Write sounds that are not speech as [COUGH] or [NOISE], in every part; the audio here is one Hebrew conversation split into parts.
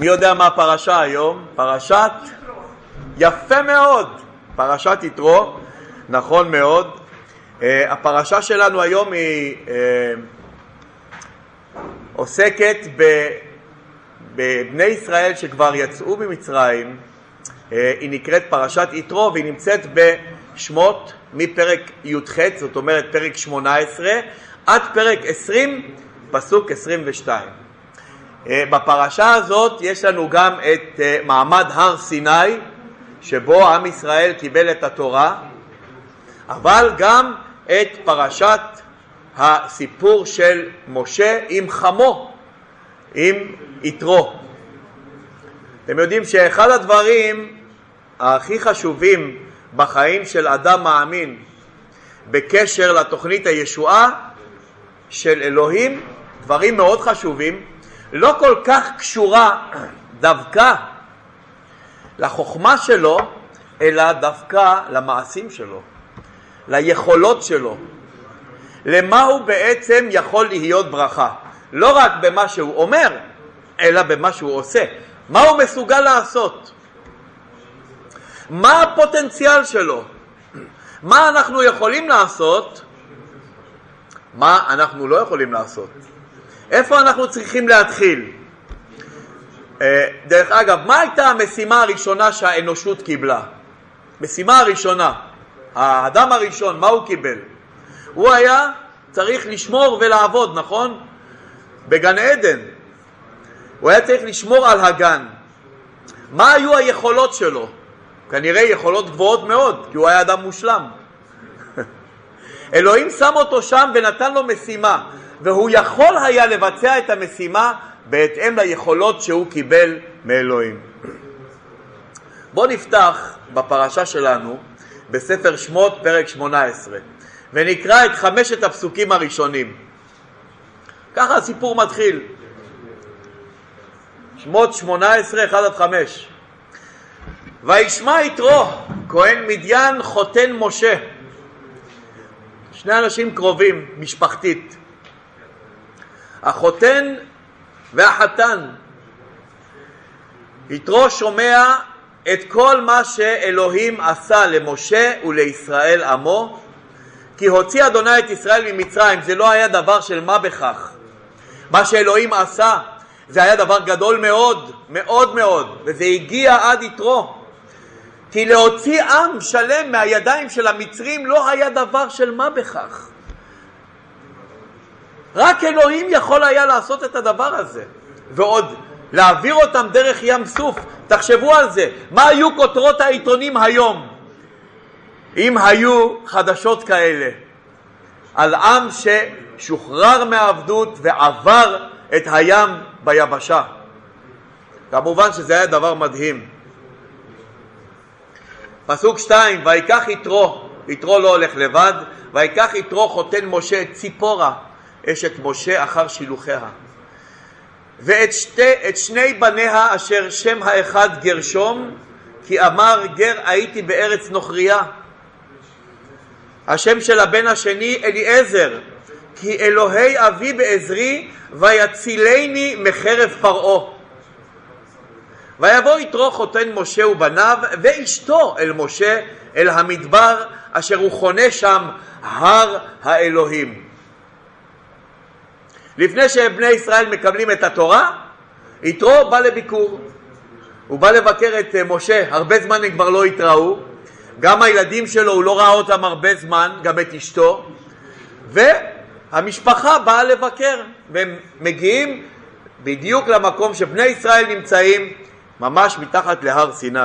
מי יודע מה הפרשה היום? פרשת... יפה מאוד, פרשת יתרו, נכון מאוד. Uh, הפרשה שלנו היום היא uh, עוסקת בבני ישראל שכבר יצאו ממצרים, uh, היא נקראת פרשת יתרו והיא נמצאת בשמות מפרק י"ח, זאת אומרת פרק 18, עד פרק 20, פסוק 22. בפרשה הזאת יש לנו גם את מעמד הר סיני, שבו עם ישראל קיבל את התורה, אבל גם את פרשת הסיפור של משה עם חמו, עם יתרו. אתם יודעים שאחד הדברים הכי חשובים בחיים של אדם מאמין בקשר לתוכנית הישועה של אלוהים, דברים מאוד חשובים, לא כל כך קשורה דווקא לחוכמה שלו, אלא דווקא למעשים שלו, ליכולות שלו, למה הוא בעצם יכול להיות ברכה. לא רק במה שהוא אומר, אלא במה שהוא עושה. מה הוא מסוגל לעשות? מה הפוטנציאל שלו? מה אנחנו יכולים לעשות? מה אנחנו לא יכולים לעשות? איפה אנחנו צריכים להתחיל? אה, דרך אגב, מה הייתה המשימה הראשונה שהאנושות קיבלה? משימה הראשונה, האדם הראשון, מה הוא קיבל? הוא היה צריך לשמור ולעבוד, נכון? בגן עדן. הוא היה צריך לשמור על הגן. מה היו היכולות שלו? כנראה יכולות גבוהות מאוד, כי הוא היה אדם מושלם. [LAUGHS] אלוהים שם אותו שם ונתן לו משימה, והוא יכול היה לבצע את המשימה בהתאם ליכולות שהוא קיבל מאלוהים. בואו נפתח בפרשה שלנו בספר שמות פרק 18 ונקרא את חמשת הפסוקים הראשונים. ככה הסיפור מתחיל. שמות 18, 1 עד 5. וישמע יתרו, כהן מדיין חותן משה. שני אנשים קרובים, משפחתית. החותן והחתן. יתרו שומע את כל מה שאלוהים עשה למשה ולישראל עמו, כי הוציא אדוני את ישראל ממצרים, זה לא היה דבר של מה בכך. מה שאלוהים עשה זה היה דבר גדול מאוד, מאוד מאוד, וזה הגיע עד יתרו. כי להוציא עם שלם מהידיים של המצרים לא היה דבר של מה בכך. רק אלוהים יכול היה לעשות את הדבר הזה. ועוד להעביר אותם דרך ים סוף, תחשבו על זה, מה היו כותרות העיתונים היום אם היו חדשות כאלה על עם ששוחרר מהעבדות ועבר את הים ביבשה. כמובן שזה היה דבר מדהים. פסוק שתיים, ויקח יתרו, יתרו לא הולך לבד, ויקח יתרו חותן משה ציפורה, אשת משה אחר שילוחיה. ואת שתי, את שני בניה אשר שם האחד גרשום, כי אמר גר הייתי בארץ נוכריה. השם של הבן השני אליעזר, כי אלוהי אבי בעזרי ויצילני מחרב פרעה. ויבוא יתרו חותן משה ובניו ואשתו אל משה אל המדבר אשר הוא חונה שם הר האלוהים. לפני שבני ישראל מקבלים את התורה, יתרו בא לביקור. הוא בא לבקר את אה, משה, הרבה זמן הם כבר לא התראו, גם הילדים שלו, הוא לא ראה אותם הרבה זמן, גם את אשתו, והמשפחה באה לבקר, והם מגיעים בדיוק למקום שבני ישראל נמצאים, ממש מתחת להר סיני.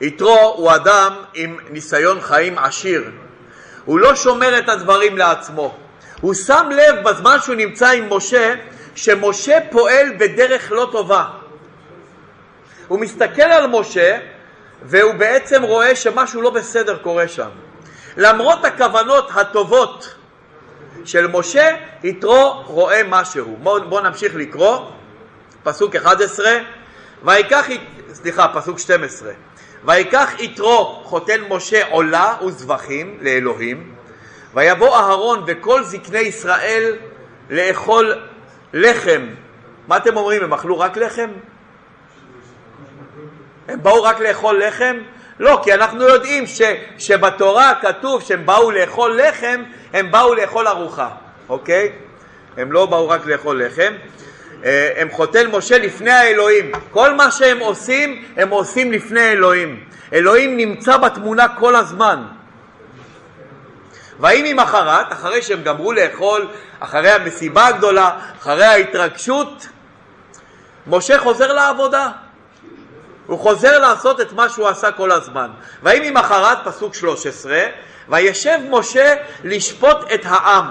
יתרו הוא אדם עם ניסיון חיים עשיר. הוא לא שומר את הדברים לעצמו. הוא שם לב בזמן שהוא נמצא עם משה, שמשה פועל בדרך לא טובה. הוא מסתכל על משה, והוא בעצם רואה שמשהו לא בסדר קורה שם. למרות הכוונות הטובות של משה, יתרו רואה משהו. בואו בוא נמשיך לקרוא, פסוק 11, ויקח, סליחה, פסוק 12. ויקח יתרו חותן משה עולה וזבחים לאלוהים, ויבוא אהרון וכל זקני ישראל לאכול לחם, מה אתם אומרים, הם אכלו רק לחם? הם באו רק לאכול לחם? לא, כי אנחנו יודעים ש, שבתורה כתוב שהם באו לאכול לחם, הם באו לאכול ארוחה, אוקיי? הם לא באו רק לאכול לחם. אה, הם חותן משה לפני האלוהים. כל מה שהם עושים, הם עושים לפני אלוהים. אלוהים נמצא בתמונה כל הזמן. ויהי ממחרת, אחרי שהם גמרו לאכול, אחרי המסיבה הגדולה, אחרי ההתרגשות, משה חוזר לעבודה. הוא חוזר לעשות את מה שהוא עשה כל הזמן. ויהי ממחרת, פסוק 13, וישב משה לשפוט את העם.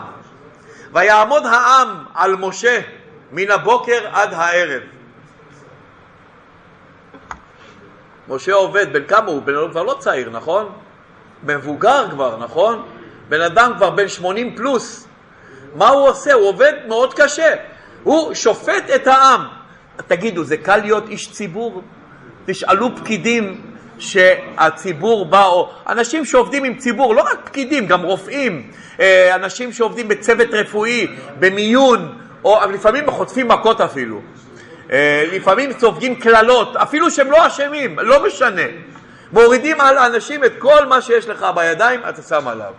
ויעמוד העם על משה מן הבוקר עד הערב. משה עובד, בן כמה הוא? בן אדם כבר לא צעיר, נכון? מבוגר כבר, נכון? בן אדם כבר בן 80 פלוס. מה הוא עושה? הוא עובד מאוד קשה. הוא שופט את העם. תגידו, זה קל להיות איש ציבור? תשאלו פקידים שהציבור בא, או אנשים שעובדים עם ציבור, לא רק פקידים, גם רופאים, אה, אנשים שעובדים בצוות רפואי, במיון, או לפעמים חוטפים מכות אפילו. אה, לפעמים סופגים קללות, אפילו שהם לא אשמים, לא משנה. מורידים על האנשים את כל מה שיש לך בידיים, אתה שם עליו.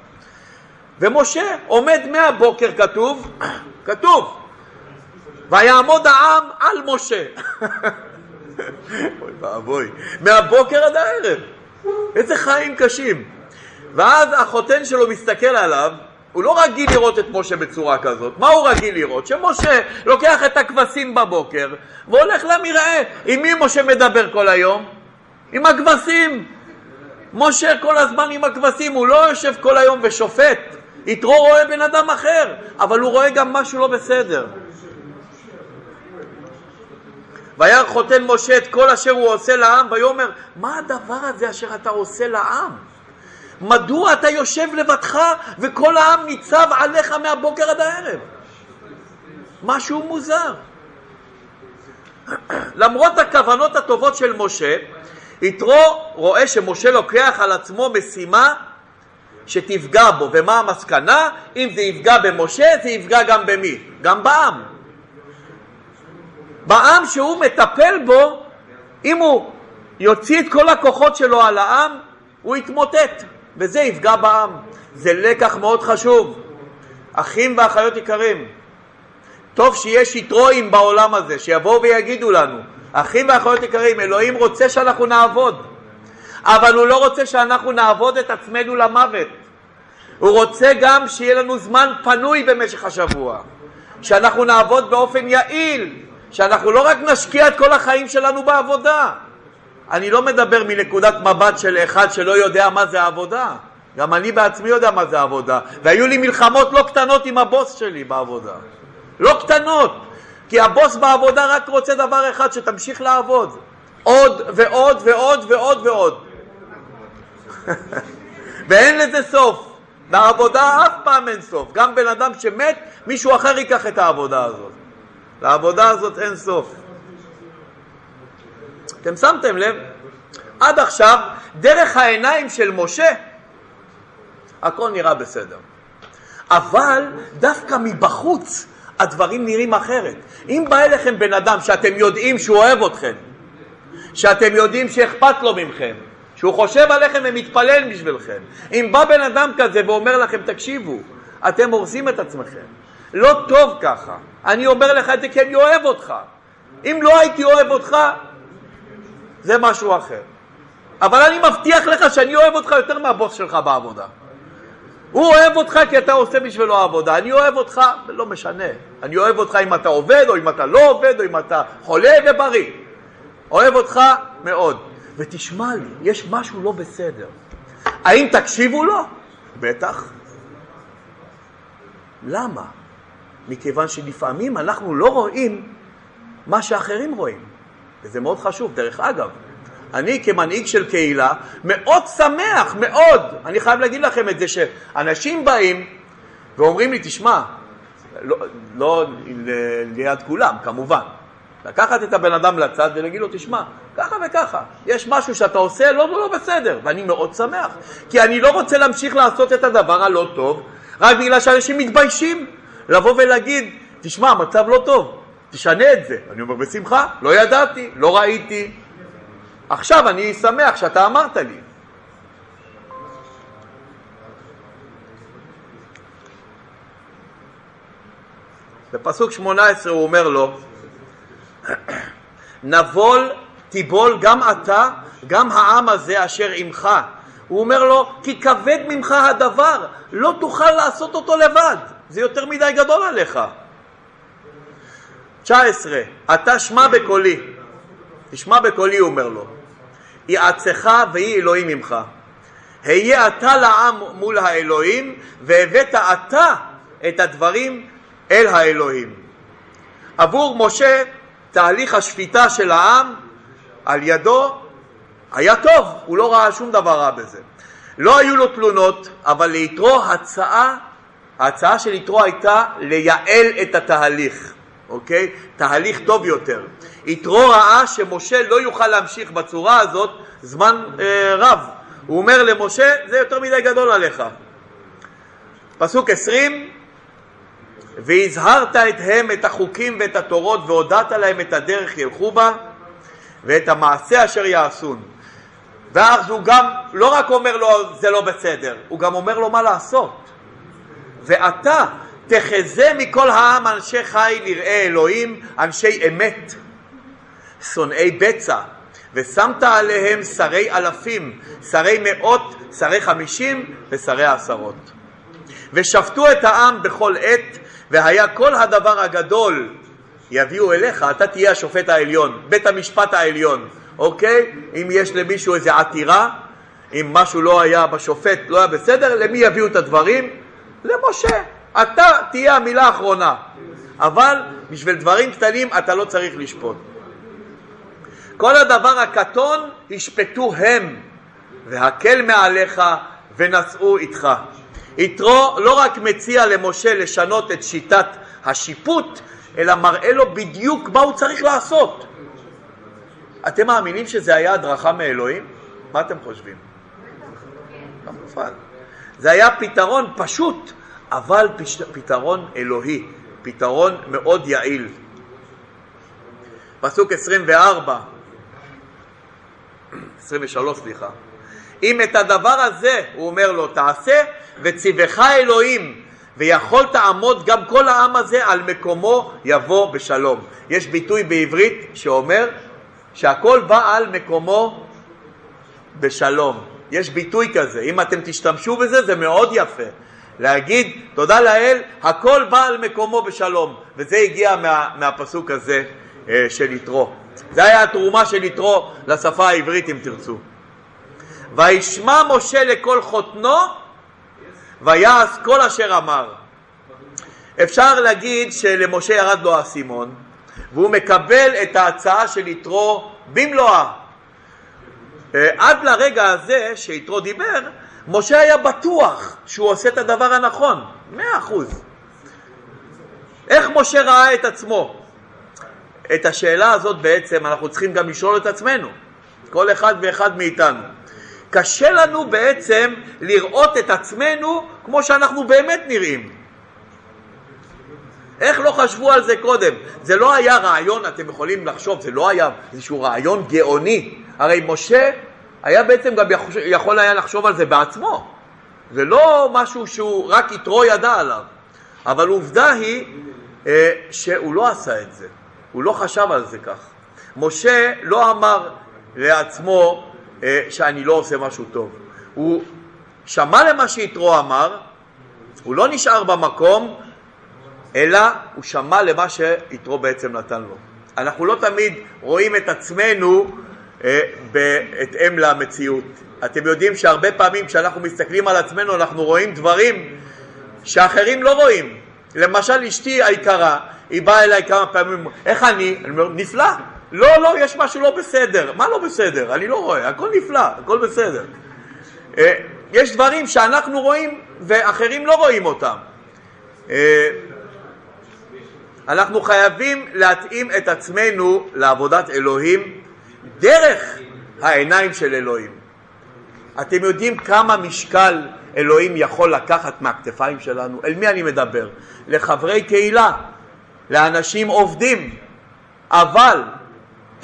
ומשה עומד מהבוקר, כתוב, [COUGHS] כתוב, ויעמוד העם על משה. [LAUGHS] אוי ואבוי, מהבוקר עד הערב. איזה חיים קשים. ואז החותן שלו מסתכל עליו, הוא לא רגיל לראות את משה בצורה כזאת. מה הוא רגיל לראות? שמשה לוקח את הכבשים בבוקר והולך למרעה. עם מי משה מדבר כל היום? עם הכבשים. משה כל הזמן עם הכבשים, הוא לא יושב כל היום ושופט. יתרו רואה בן אדם אחר, אבל הוא רואה גם משהו לא בסדר. וירא חותן משה את כל אשר הוא עושה לעם, ויאמר, מה הדבר הזה אשר אתה עושה לעם? מדוע אתה יושב לבדך וכל העם ניצב עליך מהבוקר עד הערב? משהו מוזר. למרות הכוונות הטובות של משה, יתרו רואה שמשה לוקח על עצמו משימה שתפגע בו, ומה המסקנה? אם זה יפגע במשה, זה יפגע גם במי? גם בעם. בעם שהוא מטפל בו, אם הוא יוציא את כל הכוחות שלו על העם, הוא יתמוטט, וזה יפגע בעם. זה לקח מאוד חשוב. אחים ואחיות יקרים, טוב שיש יתרואים בעולם הזה, שיבואו ויגידו לנו, אחים ואחיות יקרים, אלוהים רוצה שאנחנו נעבוד, אבל הוא לא רוצה שאנחנו נעבוד את עצמנו למוות. הוא רוצה גם שיהיה לנו זמן פנוי במשך השבוע, שאנחנו נעבוד באופן יעיל, שאנחנו לא רק נשקיע את כל החיים שלנו בעבודה. אני לא מדבר מנקודת מבט של אחד שלא יודע מה זה עבודה. גם אני בעצמי יודע מה זה עבודה. והיו לי מלחמות לא קטנות עם הבוס שלי בעבודה. לא קטנות. כי הבוס בעבודה רק רוצה דבר אחד, שתמשיך לעבוד. עוד ועוד ועוד ועוד ועוד. [LAUGHS] ואין לזה סוף. לעבודה אף פעם אין סוף. גם בן אדם שמת, מישהו אחר ייקח את העבודה הזאת. לעבודה הזאת אין סוף. אתם שמתם לב? עד עכשיו, דרך העיניים של משה, הכל נראה בסדר. אבל דווקא מבחוץ הדברים נראים אחרת. אם בא אליכם בן אדם שאתם יודעים שהוא אוהב אתכם, שאתם יודעים שאכפת לו מכם, שהוא חושב עליכם ומתפלל בשבילכם, אם בא בן אדם כזה ואומר לכם, תקשיבו, אתם הורסים את עצמכם, לא טוב ככה. אני אומר לך את זה כי אני אוהב אותך. אם לא הייתי אוהב אותך, זה משהו אחר. אבל אני מבטיח לך שאני אוהב אותך יותר מהבוס שלך בעבודה. הוא אוהב אותך כי אתה עושה בשבילו עבודה. אני אוהב אותך, לא משנה. אני אוהב אותך אם אתה עובד, או אם אתה לא עובד, או אם אתה חולה ובריא. אוהב אותך מאוד. ותשמע לי, יש משהו לא בסדר. האם תקשיבו לו? בטח. למה? מכיוון שלפעמים אנחנו לא רואים מה שאחרים רואים, וזה מאוד חשוב. דרך אגב, אני כמנהיג של קהילה מאוד שמח, מאוד, אני חייב להגיד לכם את זה, שאנשים באים ואומרים לי, תשמע, לא, לא ליד כולם, כמובן, לקחת את הבן אדם לצד ולהגיד לו, תשמע, ככה וככה, יש משהו שאתה עושה לא, לא, לא בסדר, ואני מאוד שמח, כי אני לא רוצה להמשיך לעשות את הדבר הלא טוב רק בגלל שאנשים מתביישים לבוא ולהגיד, תשמע, המצב לא טוב, תשנה את זה. אני אומר, בשמחה, לא ידעתי, לא ראיתי. עכשיו אני שמח שאתה אמרת לי. בפסוק 18 הוא אומר לו, נבול תיבול גם אתה, גם העם הזה אשר עמך. הוא אומר לו, כי כבד ממך הדבר, לא תוכל לעשות אותו לבד, זה יותר מדי גדול עליך. 19. אתה שמע בקולי, תשמע בקולי, הוא אומר לו, יעצך ויהי אלוהים ממך. היה אתה לעם מול האלוהים, והבאת אתה את הדברים אל האלוהים. עבור משה תהליך השפיטה של העם על ידו היה טוב, הוא לא ראה שום דבר רע בזה. לא היו לו תלונות, אבל ליתרו הצעה, ההצעה של יתרו הייתה לייעל את התהליך, אוקיי? תהליך טוב יותר. יתרו ראה שמשה לא יוכל להמשיך בצורה הזאת זמן אה, רב. הוא אומר למשה, זה יותר מדי גדול עליך. פסוק עשרים, והזהרת את הם את החוקים ואת התורות והודעת להם את הדרך ילכו בה ואת המעשה אשר יעשון. ואז הוא גם לא רק אומר לו זה לא בסדר, הוא גם אומר לו מה לעשות. ואתה תחזה מכל העם אנשי חי נראה אלוהים, אנשי אמת, שונאי בצע, ושמת עליהם שרי אלפים, שרי מאות, שרי חמישים ושרי עשרות. ושפטו את העם בכל עת והיה כל הדבר הגדול יביאו אליך, אתה תהיה השופט העליון, בית המשפט העליון, אוקיי? אם יש למישהו איזו עתירה, אם משהו לא היה בשופט, לא היה בסדר, למי יביאו את הדברים? למשה. אתה תהיה המילה האחרונה. אבל בשביל דברים קטנים אתה לא צריך לשפוט. כל הדבר הקטון ישפטו הם, והקל מעליך ונשאו איתך. יתרו לא רק מציע למשה לשנות את שיטת השיפוט, אלא מראה לו בדיוק מה הוא צריך לעשות. אתם מאמינים שזה היה הדרכה מאלוהים? מה אתם חושבים? כמובן. זה היה פתרון פשוט, אבל פתרון אלוהי, פתרון מאוד יעיל. פסוק 24, 23 סליחה, אם את הדבר הזה, הוא אומר לו, תעשה, וציווך אלוהים, ויכול תעמוד גם כל העם הזה על מקומו יבוא בשלום. יש ביטוי בעברית שאומר שהכל בא על מקומו בשלום. יש ביטוי כזה, אם אתם תשתמשו בזה זה מאוד יפה. להגיד תודה לאל, הכל בא על מקומו בשלום. וזה הגיע מה, מהפסוק הזה אה, של יתרו. זה היה התרומה של יתרו לשפה העברית אם תרצו. וישמע משה לכל חותנו ויעש כל אשר אמר. אפשר להגיד שלמשה ירד לו האסימון והוא מקבל את ההצעה של יתרו במלואה. אה, עד לרגע הזה שיתרו דיבר, משה היה בטוח שהוא עושה את הדבר הנכון, מאה אחוז. איך משה ראה את עצמו? את השאלה הזאת בעצם אנחנו צריכים גם לשאול את עצמנו, כל אחד ואחד מאיתנו. קשה לנו בעצם לראות את עצמנו כמו שאנחנו באמת נראים. איך לא חשבו על זה קודם? זה לא היה רעיון, אתם יכולים לחשוב, זה לא היה איזשהו רעיון גאוני. הרי משה היה בעצם גם יכול היה לחשוב על זה בעצמו. זה לא משהו שהוא רק יתרו ידע עליו. אבל עובדה היא אה, שהוא לא עשה את זה, הוא לא חשב על זה כך. משה לא אמר לעצמו, אה, שאני לא עושה משהו טוב. הוא שמע למה שיתרו אמר, הוא לא נשאר במקום, אלא הוא שמע למה שיתרו בעצם נתן לו. אנחנו לא תמיד רואים את עצמנו בהתאם למציאות. אתם יודעים שהרבה פעמים כשאנחנו מסתכלים על עצמנו אנחנו רואים דברים שאחרים לא רואים. למשל אשתי היקרה, היא באה אליי כמה פעמים, איך אני? אני אומר, נפלא. לא, לא, יש משהו לא בסדר. מה לא בסדר? אני לא רואה, הכל נפלא, הכל בסדר. אה, יש דברים שאנחנו רואים ואחרים לא רואים אותם. אה, אנחנו חייבים להתאים את עצמנו לעבודת אלוהים דרך העיניים של אלוהים. אתם יודעים כמה משקל אלוהים יכול לקחת מהכתפיים שלנו? אל מי אני מדבר? לחברי קהילה. לאנשים עובדים, אבל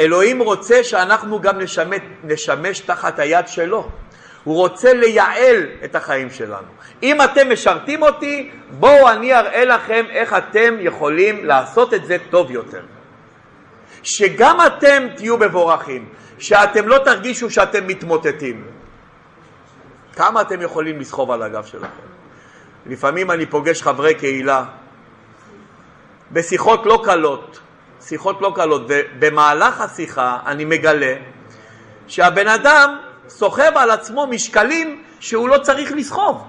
אלוהים רוצה שאנחנו גם נשמש, נשמש תחת היד שלו. הוא רוצה לייעל את החיים שלנו. אם אתם משרתים אותי, בואו אני אראה לכם איך אתם יכולים לעשות את זה טוב יותר. שגם אתם תהיו מבורכים, שאתם לא תרגישו שאתם מתמוטטים. כמה אתם יכולים לסחוב על הגב שלכם? לפעמים אני פוגש חברי קהילה בשיחות לא קלות, שיחות לא קלות, ובמהלך השיחה אני מגלה שהבן אדם סוחב על עצמו משקלים שהוא לא צריך לסחוב.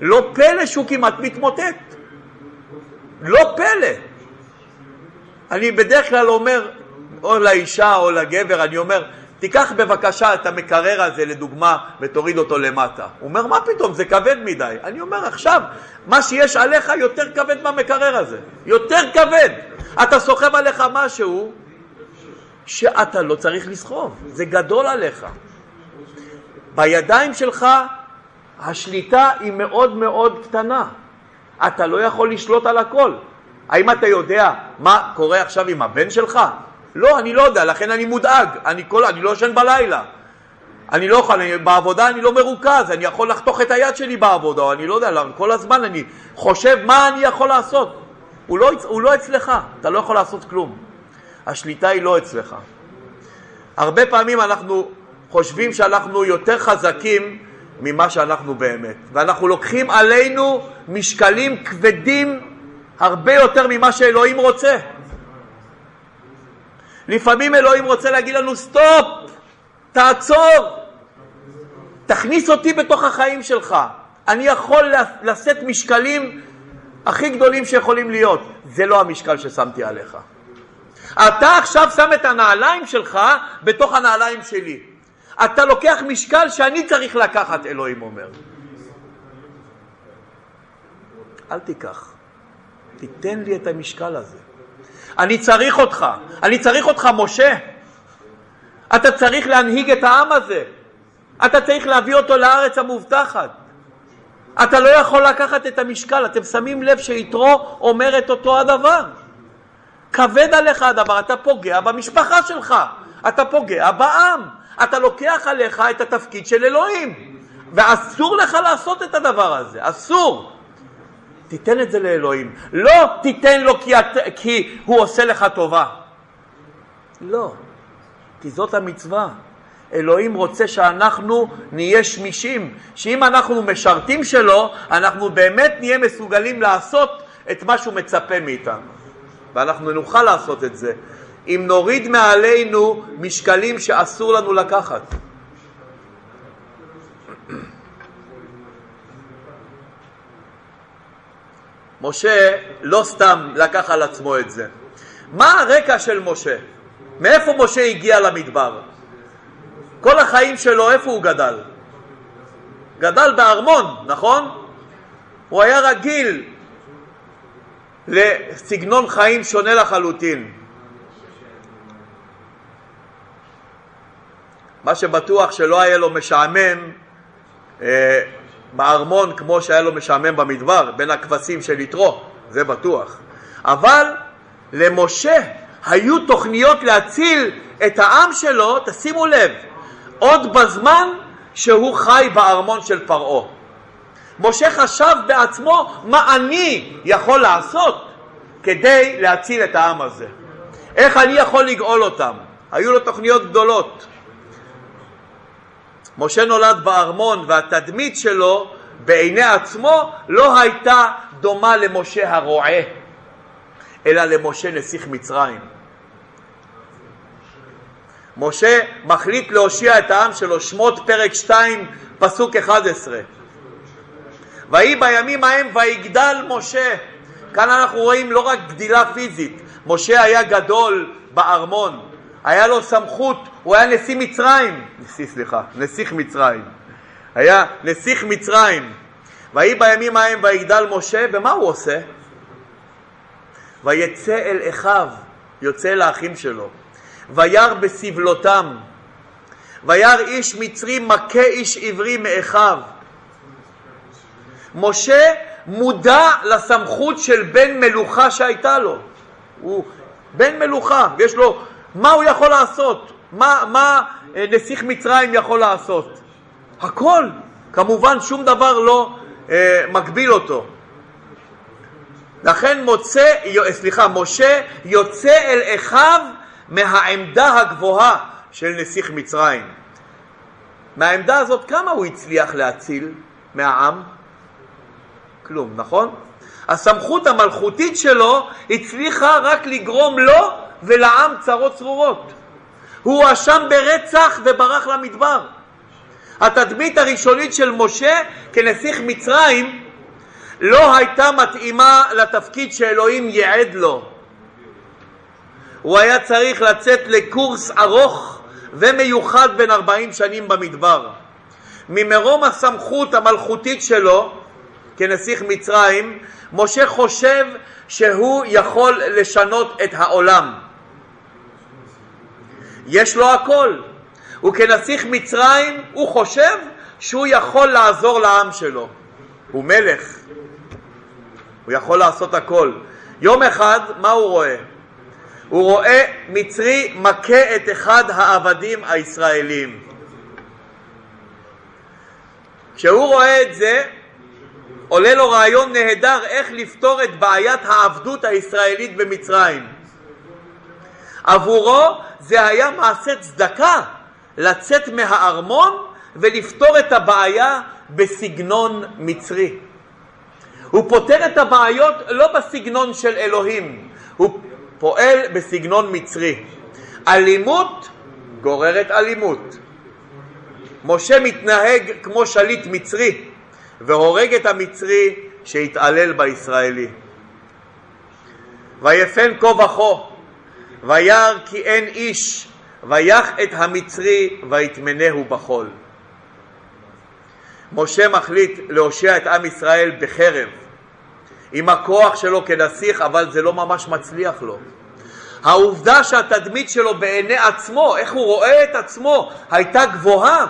לא פלא שהוא כמעט מתמוטט. לא פלא. אני בדרך כלל אומר, או לאישה או לגבר, אני אומר, תיקח בבקשה את המקרר הזה לדוגמה ותוריד אותו למטה. הוא אומר, מה פתאום, זה כבד מדי. אני אומר, עכשיו, מה שיש עליך יותר כבד מהמקרר הזה. יותר כבד. אתה סוחב עליך משהו שאתה לא צריך לסחוב, זה גדול עליך. בידיים שלך השליטה היא מאוד מאוד קטנה. אתה לא יכול לשלוט על הכל. האם אתה יודע מה קורה עכשיו עם הבן שלך? לא, אני לא יודע, לכן אני מודאג. אני, כל, אני לא ישן בלילה. אני לא יכול, אני, בעבודה אני לא מרוכז, אני יכול לחתוך את היד שלי בעבודה, או אני לא יודע, כל הזמן אני חושב מה אני יכול לעשות. הוא לא, הוא לא אצלך, אתה לא יכול לעשות כלום. השליטה היא לא אצלך. הרבה פעמים אנחנו חושבים שאנחנו יותר חזקים ממה שאנחנו באמת, ואנחנו לוקחים עלינו משקלים כבדים הרבה יותר ממה שאלוהים רוצה. לפעמים אלוהים רוצה להגיד לנו סטופ, תעצור, תכניס אותי בתוך החיים שלך. אני יכול לשאת משקלים הכי גדולים שיכולים להיות. זה לא המשקל ששמתי עליך. אתה עכשיו שם את הנעליים שלך בתוך הנעליים שלי. אתה לוקח משקל שאני צריך לקחת, אלוהים אומר. אל תיקח. תיתן לי את המשקל הזה. אני צריך אותך. אני צריך אותך, משה. אתה צריך להנהיג את העם הזה. אתה צריך להביא אותו לארץ המובטחת. אתה לא יכול לקחת את המשקל. אתם שמים לב שיתרו אומר את אותו הדבר. כבד עליך הדבר, אתה פוגע במשפחה שלך, אתה פוגע בעם, אתה לוקח עליך את התפקיד של אלוהים, ואסור לך לעשות את הדבר הזה, אסור. תיתן את זה לאלוהים. לא תיתן לו כי, את, כי הוא עושה לך טובה. לא, כי זאת המצווה. אלוהים רוצה שאנחנו נהיה שמישים, שאם אנחנו משרתים שלו, אנחנו באמת נהיה מסוגלים לעשות את מה שהוא מצפה מאיתנו. ואנחנו נוכל לעשות את זה אם נוריד מעלינו משקלים שאסור לנו לקחת. משה לא סתם לקח על עצמו את זה. מה הרקע של משה? מאיפה משה הגיע למדבר? כל החיים שלו, איפה הוא גדל? גדל בארמון, נכון? הוא היה רגיל לסגנון חיים שונה לחלוטין. מה שבטוח שלא היה לו משעמם אה, בארמון כמו שהיה לו משעמם במדבר, בין הכבשים של יתרו, זה בטוח. אבל למשה היו תוכניות להציל את העם שלו, תשימו לב, עוד בזמן שהוא חי בארמון של פרעה. משה חשב בעצמו מה אני יכול לעשות כדי להציל את העם הזה. איך אני יכול לגאול אותם? היו לו תוכניות גדולות. משה נולד בארמון והתדמית שלו בעיני עצמו לא הייתה דומה למשה הרועה, אלא למשה נסיך מצרים. משה מחליט להושיע את העם שלו, שמות פרק 2 פסוק 11. ויהי בימים ההם ויגדל משה. כאן אנחנו רואים לא רק גדילה פיזית, משה היה גדול בארמון, היה לו סמכות, הוא היה נשיא מצרים, נשיא סליחה, נסיך מצרים, היה נסיך מצרים. ויהי בימים ההם ויגדל משה, ומה הוא עושה? ויצא אל אחיו, יוצא לאחים שלו, וירא בסבלותם, וירא איש מצרי מכה איש עברי מאחיו, משה מודע לסמכות של בן מלוכה שהייתה לו. הוא בן מלוכה, ויש לו, מה הוא יכול לעשות? מה, מה אה, נסיך מצרים יכול לעשות? הכל. כמובן שום דבר לא אה, מגביל אותו. לכן מוצא, סליחה, משה יוצא אל אחיו מהעמדה הגבוהה של נסיך מצרים. מהעמדה הזאת כמה הוא הצליח להציל מהעם? כלום, נכון? הסמכות המלכותית שלו הצליחה רק לגרום לו ולעם צרות צרורות. הוא הואשם ברצח וברח למדבר. התדמית הראשונית של משה כנסיך מצרים לא הייתה מתאימה לתפקיד שאלוהים ייעד לו. הוא היה צריך לצאת לקורס ארוך ומיוחד בין ארבעים שנים במדבר. ממרום הסמכות המלכותית שלו כנסיך מצרים, משה חושב שהוא יכול לשנות את העולם. יש לו הכל. וכנסיך מצרים הוא חושב שהוא יכול לעזור לעם שלו. הוא מלך, הוא יכול לעשות הכל. יום אחד, מה הוא רואה? הוא רואה מצרי מכה את אחד העבדים הישראלים. כשהוא רואה את זה, עולה לו רעיון נהדר איך לפתור את בעיית העבדות הישראלית במצרים. עבורו זה היה מעשה צדקה לצאת מהארמון ולפתור את הבעיה בסגנון מצרי. הוא פותר את הבעיות לא בסגנון של אלוהים, הוא פועל בסגנון מצרי. אלימות גוררת אלימות. משה מתנהג כמו שליט מצרי והורג את המצרי שהתעלל בישראלי. ויפן כה וכה, וירא כי אין איש, ויח את המצרי ויטמנהו בחול. משה מחליט להושיע את עם ישראל בחרב, עם הכוח שלו כנסיך, אבל זה לא ממש מצליח לו. העובדה שהתדמית שלו בעיני עצמו, איך הוא רואה את עצמו, הייתה גבוהה,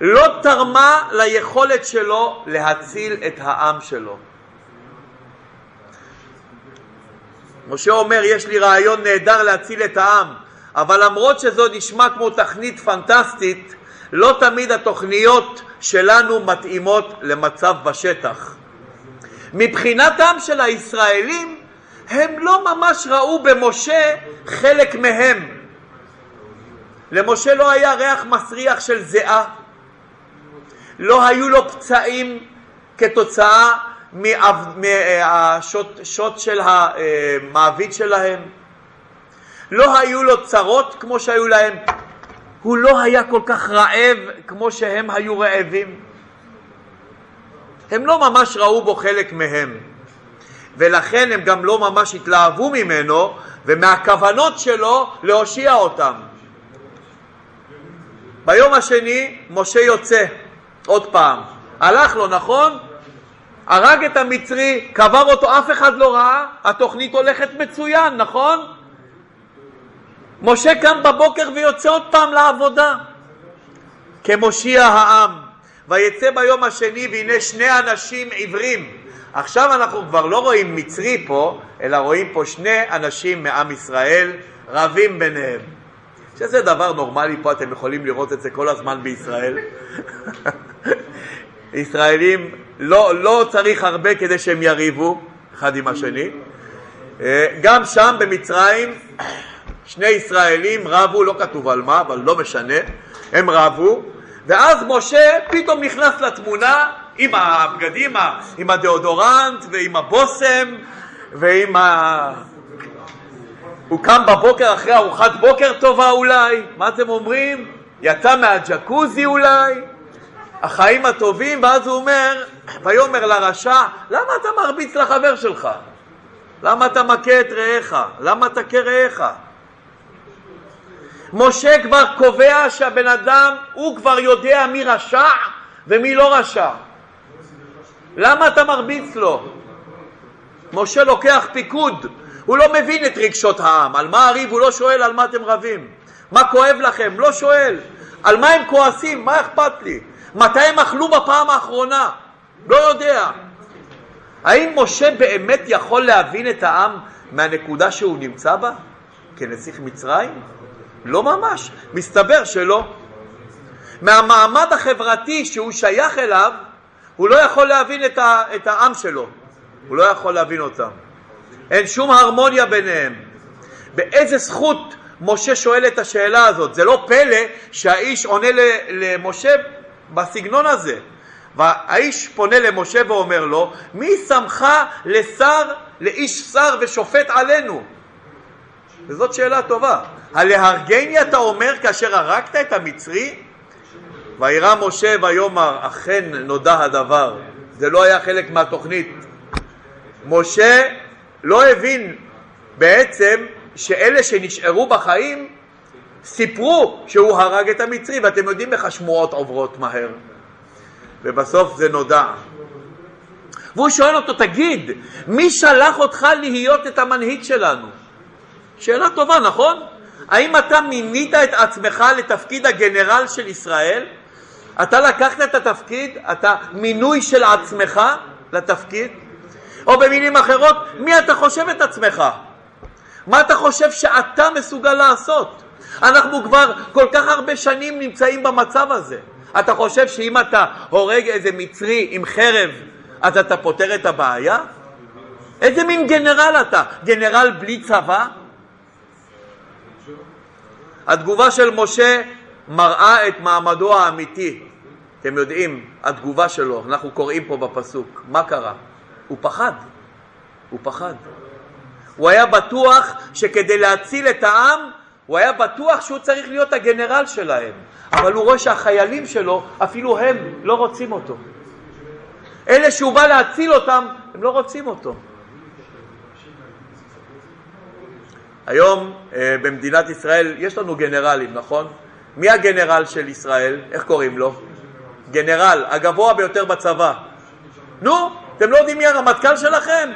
לא תרמה ליכולת שלו להציל את העם שלו. משה אומר, יש לי רעיון נהדר להציל את העם, אבל למרות שזו נשמע כמו תכנית פנטסטית, לא תמיד התוכניות שלנו מתאימות למצב בשטח. מבחינתם של הישראלים, הם לא ממש ראו במשה חלק מהם. למשה לא היה ריח מסריח של זיעה, לא היו לו פצעים כתוצאה מהשוט של המעביד שלהם, לא היו לו צרות כמו שהיו להם, הוא לא היה כל כך רעב כמו שהם היו רעבים. הם לא ממש ראו בו חלק מהם, ולכן הם גם לא ממש התלהבו ממנו ומהכוונות שלו להושיע אותם. ביום השני משה יוצא עוד פעם, הלך לו, נכון? הרג את המצרי, קבר אותו, אף אחד לא ראה, התוכנית הולכת מצוין, נכון? משה קם בבוקר ויוצא עוד פעם לעבודה כמושיע העם. ויצא ביום השני והנה שני אנשים עיוורים. עכשיו אנחנו כבר לא רואים מצרי פה, אלא רואים פה שני אנשים מעם ישראל רבים ביניהם. שזה דבר נורמלי פה, אתם יכולים לראות את זה כל הזמן בישראל. [LAUGHS] ישראלים, לא, לא צריך הרבה כדי שהם יריבו אחד עם השני. אה, גם שם במצרים שני ישראלים רבו, לא כתוב על מה, אבל לא משנה, הם רבו, ואז משה פתאום נכנס לתמונה עם הבגדים, עם הדאודורנט ועם הבושם ועם ה... הוא קם בבוקר אחרי ארוחת בוקר טובה אולי, מה אתם אומרים? יצא מהג'קוזי אולי, החיים הטובים, ואז הוא אומר, ויאמר לרשע, למה אתה מרביץ לחבר שלך? למה אתה מכה את רעיך? למה אתה כרעיך? משה כבר קובע שהבן אדם, הוא כבר יודע מי רשע ומי לא רשע. למה אתה מרביץ לו? משה לוקח פיקוד, הוא לא מבין את רגשות העם. על מה הריב? הוא לא שואל על מה אתם רבים. מה כואב לכם? לא שואל. על מה הם כועסים? מה אכפת לי? מתי הם אכלו בפעם האחרונה? לא יודע. האם משה באמת יכול להבין את העם מהנקודה שהוא נמצא בה כנסיך מצרים? לא ממש, מסתבר שלא. מהמעמד החברתי שהוא שייך אליו, הוא לא יכול להבין את, ה, את העם שלו, הוא לא יכול להבין אותם. אין שום הרמוניה ביניהם. באיזה זכות משה שואל את השאלה הזאת? זה לא פלא שהאיש עונה למשה בסגנון הזה. והאיש פונה למשה ואומר לו, מי שמך לשר, לאיש שר ושופט עלינו? וזאת שאלה טובה. הלהרגני אתה אומר כאשר הרגת את המצרי? וירא משה ויאמר, אכן נודע הדבר. זה לא היה חלק מהתוכנית. משה לא הבין בעצם שאלה שנשארו בחיים סיפרו שהוא הרג את המצרי, ואתם יודעים איך השמועות עוברות מהר. ובסוף זה נודע. והוא שואל אותו, תגיד, מי שלח אותך להיות את המנהיג שלנו? שאלה טובה, נכון? האם אתה מינית את עצמך לתפקיד הגנרל של ישראל? אתה לקחת את התפקיד, אתה מינוי של עצמך לתפקיד? או במילים אחרות, מי אתה חושב את עצמך? מה אתה חושב שאתה מסוגל לעשות? אנחנו כבר כל כך הרבה שנים נמצאים במצב הזה. אתה חושב שאם אתה הורג איזה מצרי עם חרב, אז אתה פותר את הבעיה? איזה מין גנרל אתה? גנרל בלי צבא? התגובה של משה מראה את מעמדו האמיתי. אתם יודעים, התגובה שלו, אנחנו קוראים פה בפסוק, מה קרה? הוא פחד, הוא פחד. הוא היה בטוח שכדי להציל את העם, הוא היה בטוח שהוא צריך להיות הגנרל שלהם, אבל הוא רואה שהחיילים שלו, אפילו הם לא רוצים אותו. אלה שהוא בא להציל אותם, הם לא רוצים אותו. היום אה, במדינת ישראל יש לנו גנרלים, נכון? מי הגנרל של ישראל? איך קוראים לו? גנרל, הגבוה ביותר בצבא. נו, אתם לא יודעים מי הרמטכ"ל שלכם?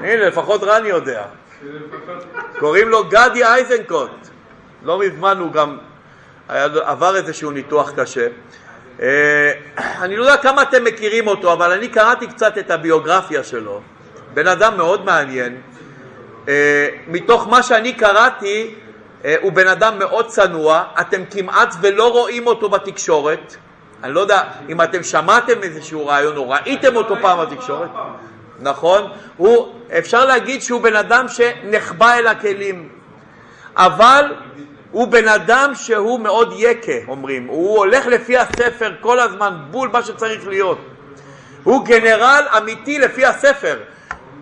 הנה, לפחות רני יודע. קוראים לו גדי איזנקוט. לא מזמן הוא גם עבר איזשהו ניתוח קשה. אה, אני לא יודע כמה אתם מכירים אותו, אבל אני קראתי קצת את הביוגרפיה שלו. בן אדם מאוד מעניין. אה, מתוך מה שאני קראתי, אה, הוא בן אדם מאוד צנוע, אתם כמעט ולא רואים אותו בתקשורת. אני לא יודע אם אתם שמעתם איזשהו רעיון או ראיתם אותו פעם בתקשורת. נכון? הוא, אפשר להגיד שהוא בן אדם שנחבא אל הכלים, אבל הוא בן אדם שהוא מאוד יקה, אומרים. הוא הולך לפי הספר כל הזמן, בול מה שצריך להיות. הוא גנרל אמיתי לפי הספר.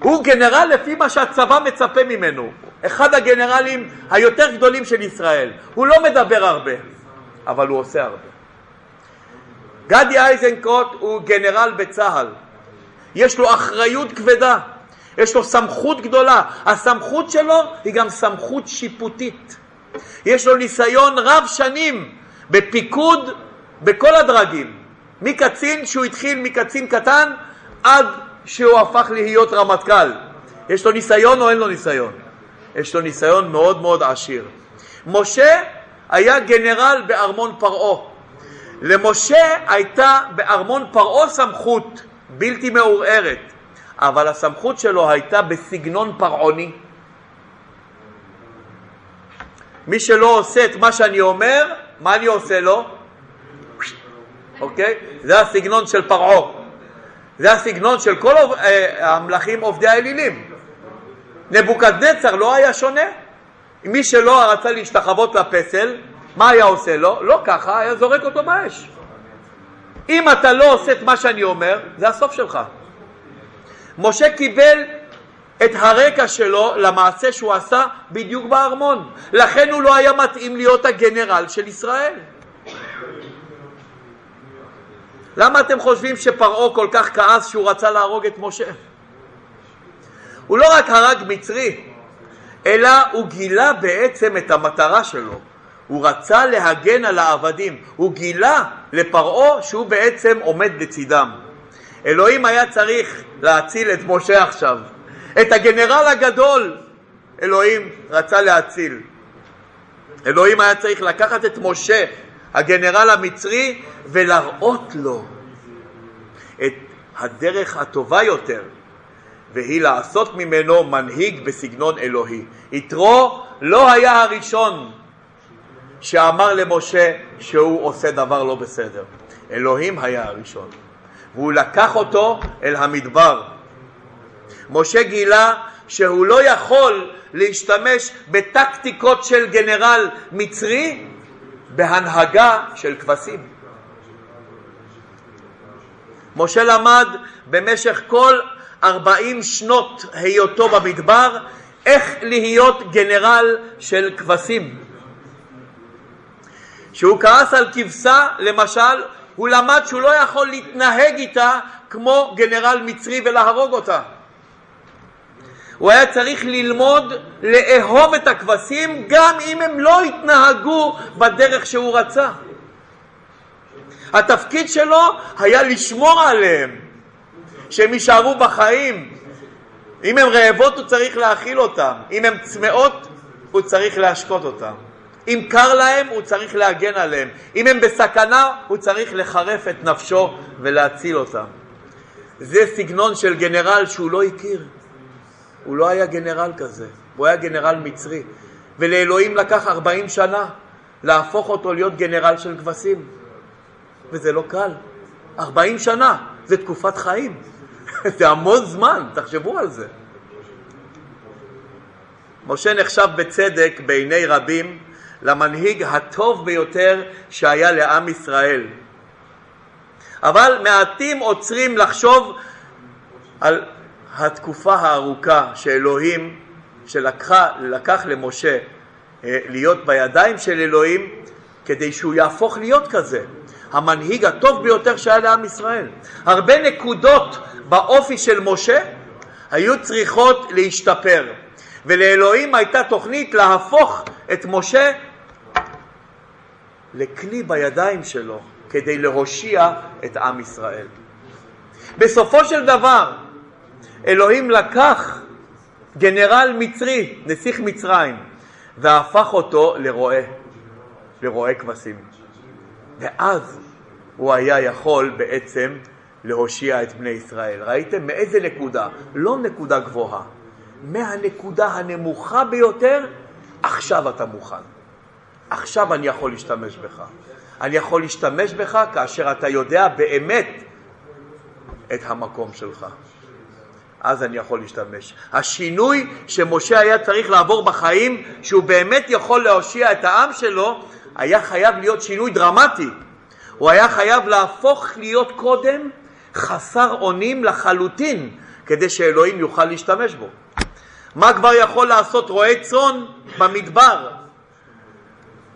הוא גנרל לפי מה שהצבא מצפה ממנו. אחד הגנרלים היותר גדולים של ישראל. הוא לא מדבר הרבה, אבל הוא עושה הרבה. גדי איזנקוט הוא גנרל בצה"ל. יש לו אחריות כבדה, יש לו סמכות גדולה. הסמכות שלו היא גם סמכות שיפוטית. יש לו ניסיון רב שנים בפיקוד בכל הדרגים, מקצין שהוא התחיל מקצין קטן עד שהוא הפך להיות רמטכ"ל. יש לו ניסיון או אין לו ניסיון? יש לו ניסיון מאוד מאוד עשיר. משה היה גנרל בארמון פרעה. למשה הייתה בארמון פרעה סמכות בלתי מעורערת, אבל הסמכות שלו הייתה בסגנון פרעוני. מי שלא עושה את מה שאני אומר, מה אני עושה לו? אוקיי? זה הסגנון של פרעה. זה הסגנון של כל אה, המלכים עובדי האלילים. נבוקדנצר לא היה שונה. מי שלא רצה להשתחוות לפסל, מה היה עושה לו? לא ככה, היה זורק אותו באש. אם אתה לא עושה את מה שאני אומר, זה הסוף שלך. משה קיבל את הרקע שלו למעשה שהוא עשה בדיוק בארמון. לכן הוא לא היה מתאים להיות הגנרל של ישראל. למה אתם חושבים שפרעה כל כך כעס שהוא רצה להרוג את משה? הוא לא רק הרג מצרי, אלא הוא גילה בעצם את המטרה שלו. הוא רצה להגן על העבדים, הוא גילה לפרעה שהוא בעצם עומד לצידם. אלוהים היה צריך להציל את משה עכשיו. את הגנרל הגדול אלוהים רצה להציל. אלוהים היה צריך לקחת את משה, הגנרל המצרי, ולהראות לו את הדרך הטובה יותר, והיא לעשות ממנו מנהיג בסגנון אלוהי. יתרו לא היה הראשון שאמר למשה שהוא עושה דבר לא בסדר. אלוהים היה הראשון, והוא לקח אותו אל המדבר. משה גילה שהוא לא יכול להשתמש בטקטיקות של גנרל מצרי בהנהגה של כבשים. משה למד במשך כל ארבעים שנות היותו במדבר איך להיות גנרל של כבשים. כשהוא כעס על כבשה, למשל, הוא למד שהוא לא יכול להתנהג איתה כמו גנרל מצרי ולהרוג אותה. הוא היה צריך ללמוד לאהוב את הכבשים גם אם הם לא התנהגו בדרך שהוא רצה. התפקיד שלו היה לשמור עליהם, שהם יישארו בחיים. אם הן רעבות הוא צריך להאכיל אותם, אם הן צמאות הוא צריך להשקות אותם. אם קר להם הוא צריך להגן עליהם, אם הם בסכנה הוא צריך לחרף את נפשו ולהציל אותם. זה סגנון של גנרל שהוא לא הכיר. הוא לא היה גנרל כזה, הוא היה גנרל מצרי. ולאלוהים לקח 40 שנה להפוך אותו להיות גנרל של כבשים. וזה לא קל. 40 שנה, זה תקופת חיים. [LAUGHS] זה המון זמן, תחשבו על זה. משה נחשב בצדק בעיני רבים למנהיג הטוב ביותר שהיה לעם ישראל. אבל מעטים עוצרים לחשוב על התקופה הארוכה שאלוהים, שלקח למשה אה, להיות בידיים של אלוהים כדי שהוא יהפוך להיות כזה, המנהיג הטוב ביותר שהיה לעם ישראל. הרבה נקודות באופי של משה היו צריכות להשתפר, ולאלוהים הייתה תוכנית להפוך את משה לכלי בידיים שלו כדי להושיע את עם ישראל. בסופו של דבר, אלוהים לקח גנרל מצרי, נסיך מצרים, והפך אותו לרועה, לרועה כבשים. ואז הוא היה יכול בעצם להושיע את בני ישראל. ראיתם מאיזה נקודה? לא נקודה גבוהה. מהנקודה הנמוכה ביותר, עכשיו אתה מוכן. עכשיו אני יכול להשתמש בך. אני יכול להשתמש בך כאשר אתה יודע באמת את המקום שלך. אז אני יכול להשתמש. השינוי שמשה היה צריך לעבור בחיים, שהוא באמת יכול להושיע את העם שלו, היה חייב להיות שינוי דרמטי. הוא היה חייב להפוך להיות קודם חסר אונים לחלוטין, כדי שאלוהים יוכל להשתמש בו. מה כבר יכול לעשות רועה צאן במדבר?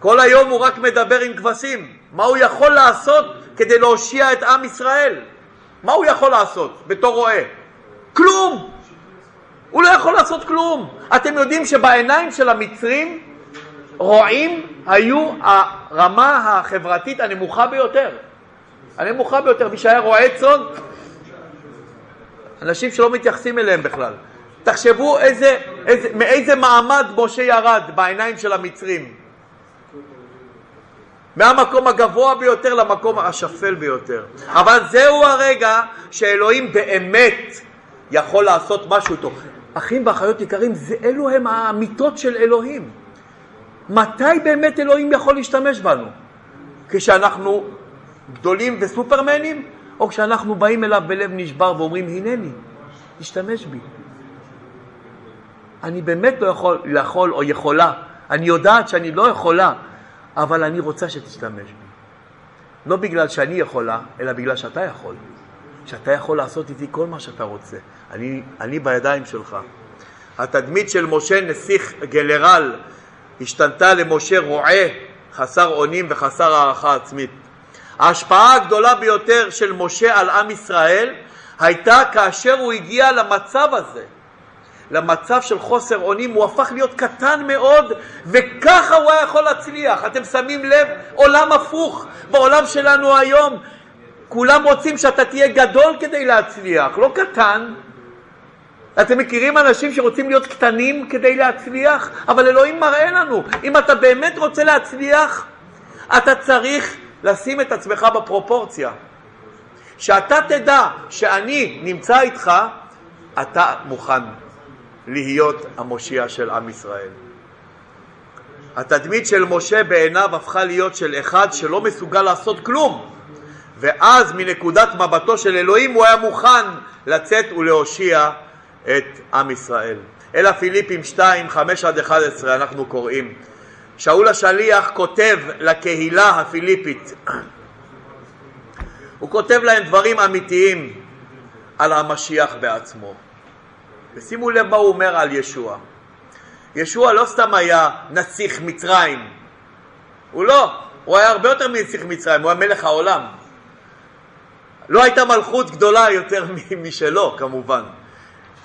כל היום הוא רק מדבר עם כבשים. מה הוא יכול לעשות כדי להושיע את עם ישראל? מה הוא יכול לעשות בתור רועה? כלום! הוא לא יכול לעשות כלום. אתם יודעים שבעיניים של המצרים רועים היו הרמה החברתית הנמוכה ביותר. הנמוכה ביותר, מי שהיה רועה צאן, אנשים שלא מתייחסים אליהם בכלל. תחשבו איזה, איזה, מאיזה מעמד משה ירד בעיניים של המצרים. מהמקום הגבוה ביותר למקום השפל ביותר. אבל זהו הרגע שאלוהים באמת יכול לעשות משהו טוב. אחים ואחיות יקרים, זה אלו הם האמיתות של אלוהים. מתי באמת אלוהים יכול להשתמש בנו? כשאנחנו גדולים וסופרמנים, או כשאנחנו באים אליו בלב נשבר ואומרים, הנני, תשתמש בי. אני באמת לא יכול, יכול או יכולה, אני יודעת שאני לא יכולה, אבל אני רוצה שתשתמש בי. לא בגלל שאני יכולה, אלא בגלל שאתה יכול. שאתה יכול לעשות איתי כל מה שאתה רוצה. אני, אני בידיים שלך. התדמית של משה נסיך גנרל השתנתה למשה רועה, חסר אונים וחסר הערכה עצמית. ההשפעה הגדולה ביותר של משה על עם ישראל הייתה כאשר הוא הגיע למצב הזה. למצב של חוסר אונים, הוא הפך להיות קטן מאוד, וככה הוא היה יכול להצליח. אתם שמים לב, עולם הפוך. בעולם שלנו היום, כולם רוצים שאתה תהיה גדול כדי להצליח, לא קטן. אתם מכירים אנשים שרוצים להיות קטנים כדי להצליח? אבל אלוהים מראה לנו, אם אתה באמת רוצה להצליח, אתה צריך לשים את עצמך בפרופורציה. שאתה תדע שאני נמצא איתך, אתה מוכן להיות המושיע של עם ישראל. התדמית של משה בעיניו הפכה להיות של אחד שלא מסוגל לעשות כלום ואז מנקודת מבטו של אלוהים הוא היה מוכן לצאת ולהושיע את עם ישראל. אלא פיליפים 2, 5 עד 11 אנחנו קוראים. שאול השליח כותב לקהילה הפיליפית, הוא כותב להם דברים אמיתיים על המשיח בעצמו. ושימו לב מה הוא אומר על ישוע. ישוע לא סתם היה נסיך מצרים, הוא לא, הוא היה הרבה יותר מנסיך מצרים, הוא היה מלך העולם. לא הייתה מלכות גדולה יותר משלו כמובן.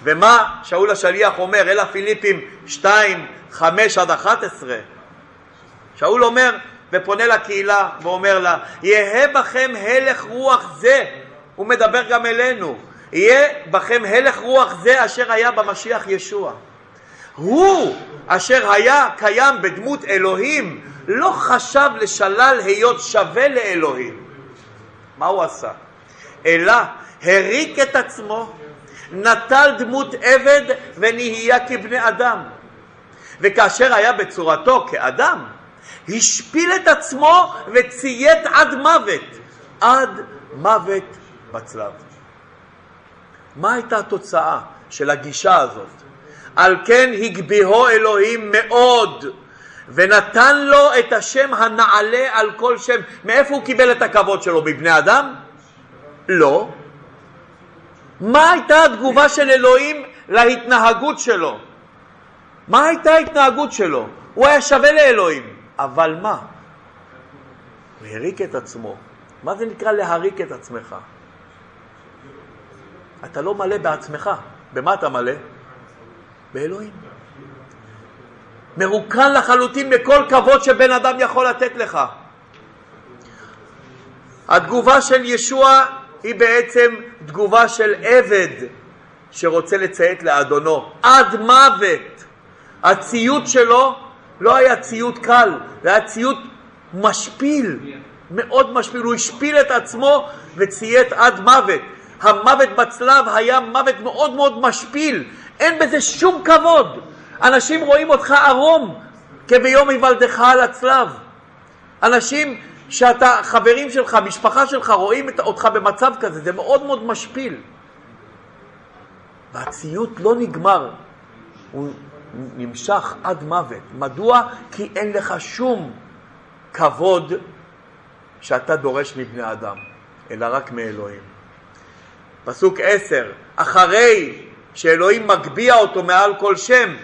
ומה שאול השליח אומר, אל הפיליפים 2, 5 עד 11, שאול אומר ופונה לקהילה ואומר לה, יהא בכם הלך רוח זה, הוא מדבר גם אלינו, יהיה בכם הלך רוח זה אשר היה במשיח ישוע. הוא אשר היה קיים בדמות אלוהים לא חשב לשלל היות שווה לאלוהים. מה הוא עשה? אלא הריק את עצמו, נטל דמות עבד ונהיה כבני אדם. וכאשר היה בצורתו כאדם, השפיל את עצמו וציית עד מוות, עד מוות בצלב. מה הייתה התוצאה של הגישה הזאת? על כן הגביהו אלוהים מאוד ונתן לו את השם הנעלה על כל שם. מאיפה הוא קיבל את הכבוד שלו? מבני אדם? לא. מה הייתה התגובה של אלוהים להתנהגות שלו? מה הייתה ההתנהגות שלו? הוא היה שווה לאלוהים, אבל מה? הוא הריק את עצמו. מה זה נקרא להריק את עצמך? אתה לא מלא בעצמך. במה אתה מלא? באלוהים. מרוקן לחלוטין מכל כבוד שבן אדם יכול לתת לך. התגובה של ישוע היא בעצם תגובה של עבד שרוצה לציית לאדונו עד מוות. הציות שלו לא היה ציות קל, זה היה ציות משפיל, מאוד משפיל. הוא השפיל את עצמו וציית עד מוות. המוות בצלב היה מוות מאוד מאוד משפיל, אין בזה שום כבוד. אנשים רואים אותך ערום כביום היוולדך על הצלב. אנשים שאתה, חברים שלך, משפחה שלך, רואים אותך במצב כזה, זה מאוד מאוד משפיל. והציות לא נגמר, הוא נמשך עד מוות. מדוע? כי אין לך שום כבוד שאתה דורש מבני אדם, אלא רק מאלוהים. פסוק עשר, אחרי שאלוהים מגביה אותו מעל כל שם,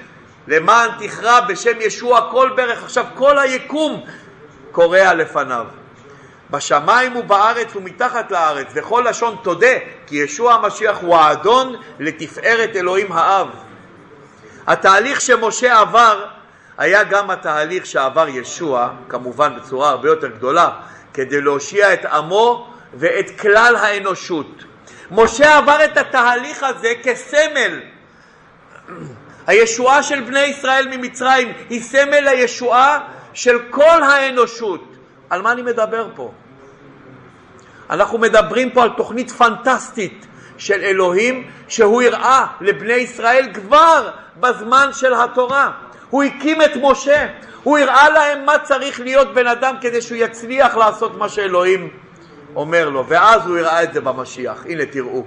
למען תכרע בשם ישוע כל ברך. עכשיו כל היקום קורע לפניו. בשמיים ובארץ ומתחת לארץ, וכל לשון תודה, כי ישוע המשיח הוא האדון לתפארת אלוהים האב. התהליך שמשה עבר היה גם התהליך שעבר ישוע, כמובן בצורה הרבה יותר גדולה, כדי להושיע את עמו ואת כלל האנושות. משה עבר את התהליך הזה כסמל. הישועה של בני ישראל ממצרים היא סמל הישועה של כל האנושות. על מה אני מדבר פה? אנחנו מדברים פה על תוכנית פנטסטית של אלוהים שהוא הראה לבני ישראל כבר בזמן של התורה. הוא הקים את משה, הוא הראה להם מה צריך להיות בן אדם כדי שהוא יצליח לעשות מה שאלוהים אומר לו, ואז הוא הראה את זה במשיח. הנה תראו,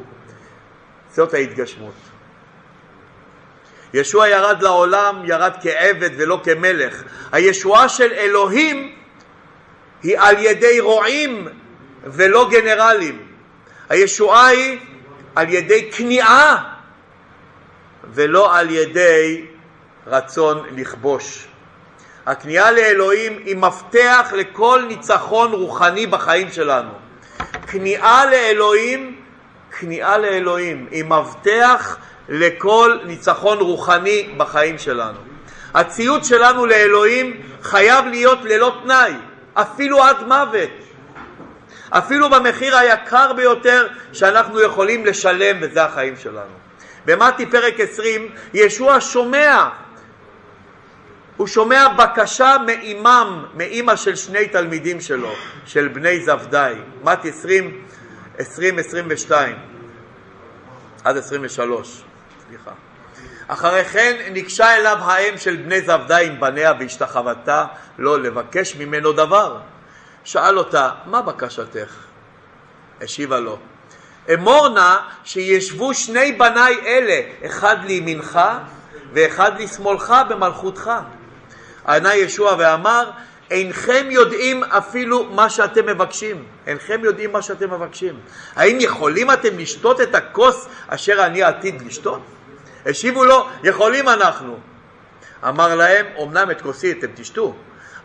זאת ההתגשמות. ישוע ירד לעולם, ירד כעבד ולא כמלך. הישועה של אלוהים היא על ידי רועים ולא גנרלים. הישועה היא על ידי כניעה ולא על ידי רצון לכבוש. הכניעה לאלוהים היא מפתח לכל ניצחון רוחני בחיים שלנו. כניעה לאלוהים, כניעה לאלוהים, היא מפתח לכל ניצחון רוחני בחיים שלנו. הציות שלנו לאלוהים חייב להיות ללא תנאי, אפילו עד מוות. אפילו במחיר היקר ביותר שאנחנו יכולים לשלם, וזה החיים שלנו. במתי פרק 20, ישוע שומע, הוא שומע בקשה מאימם, מאימא של שני תלמידים שלו, של בני זבדאי. מתי 20, 20-22, עד 23, סליחה. אחרי כן ניגשה אליו האם של בני זבדה עם בניה והשתחוותה לו לבקש ממנו דבר. שאל אותה, מה בקשתך? השיבה לו, אמור נא שישבו שני בניי אלה, אחד לימינך ואחד לשמאלך במלכותך. ענה ישוע ואמר, אינכם יודעים אפילו מה שאתם מבקשים. אינכם יודעים מה שאתם מבקשים. האם יכולים אתם לשתות את הכוס אשר אני עתיד לשתות? השיבו לו, יכולים אנחנו. אמר להם, אמנם את כוסי אתם תשתו,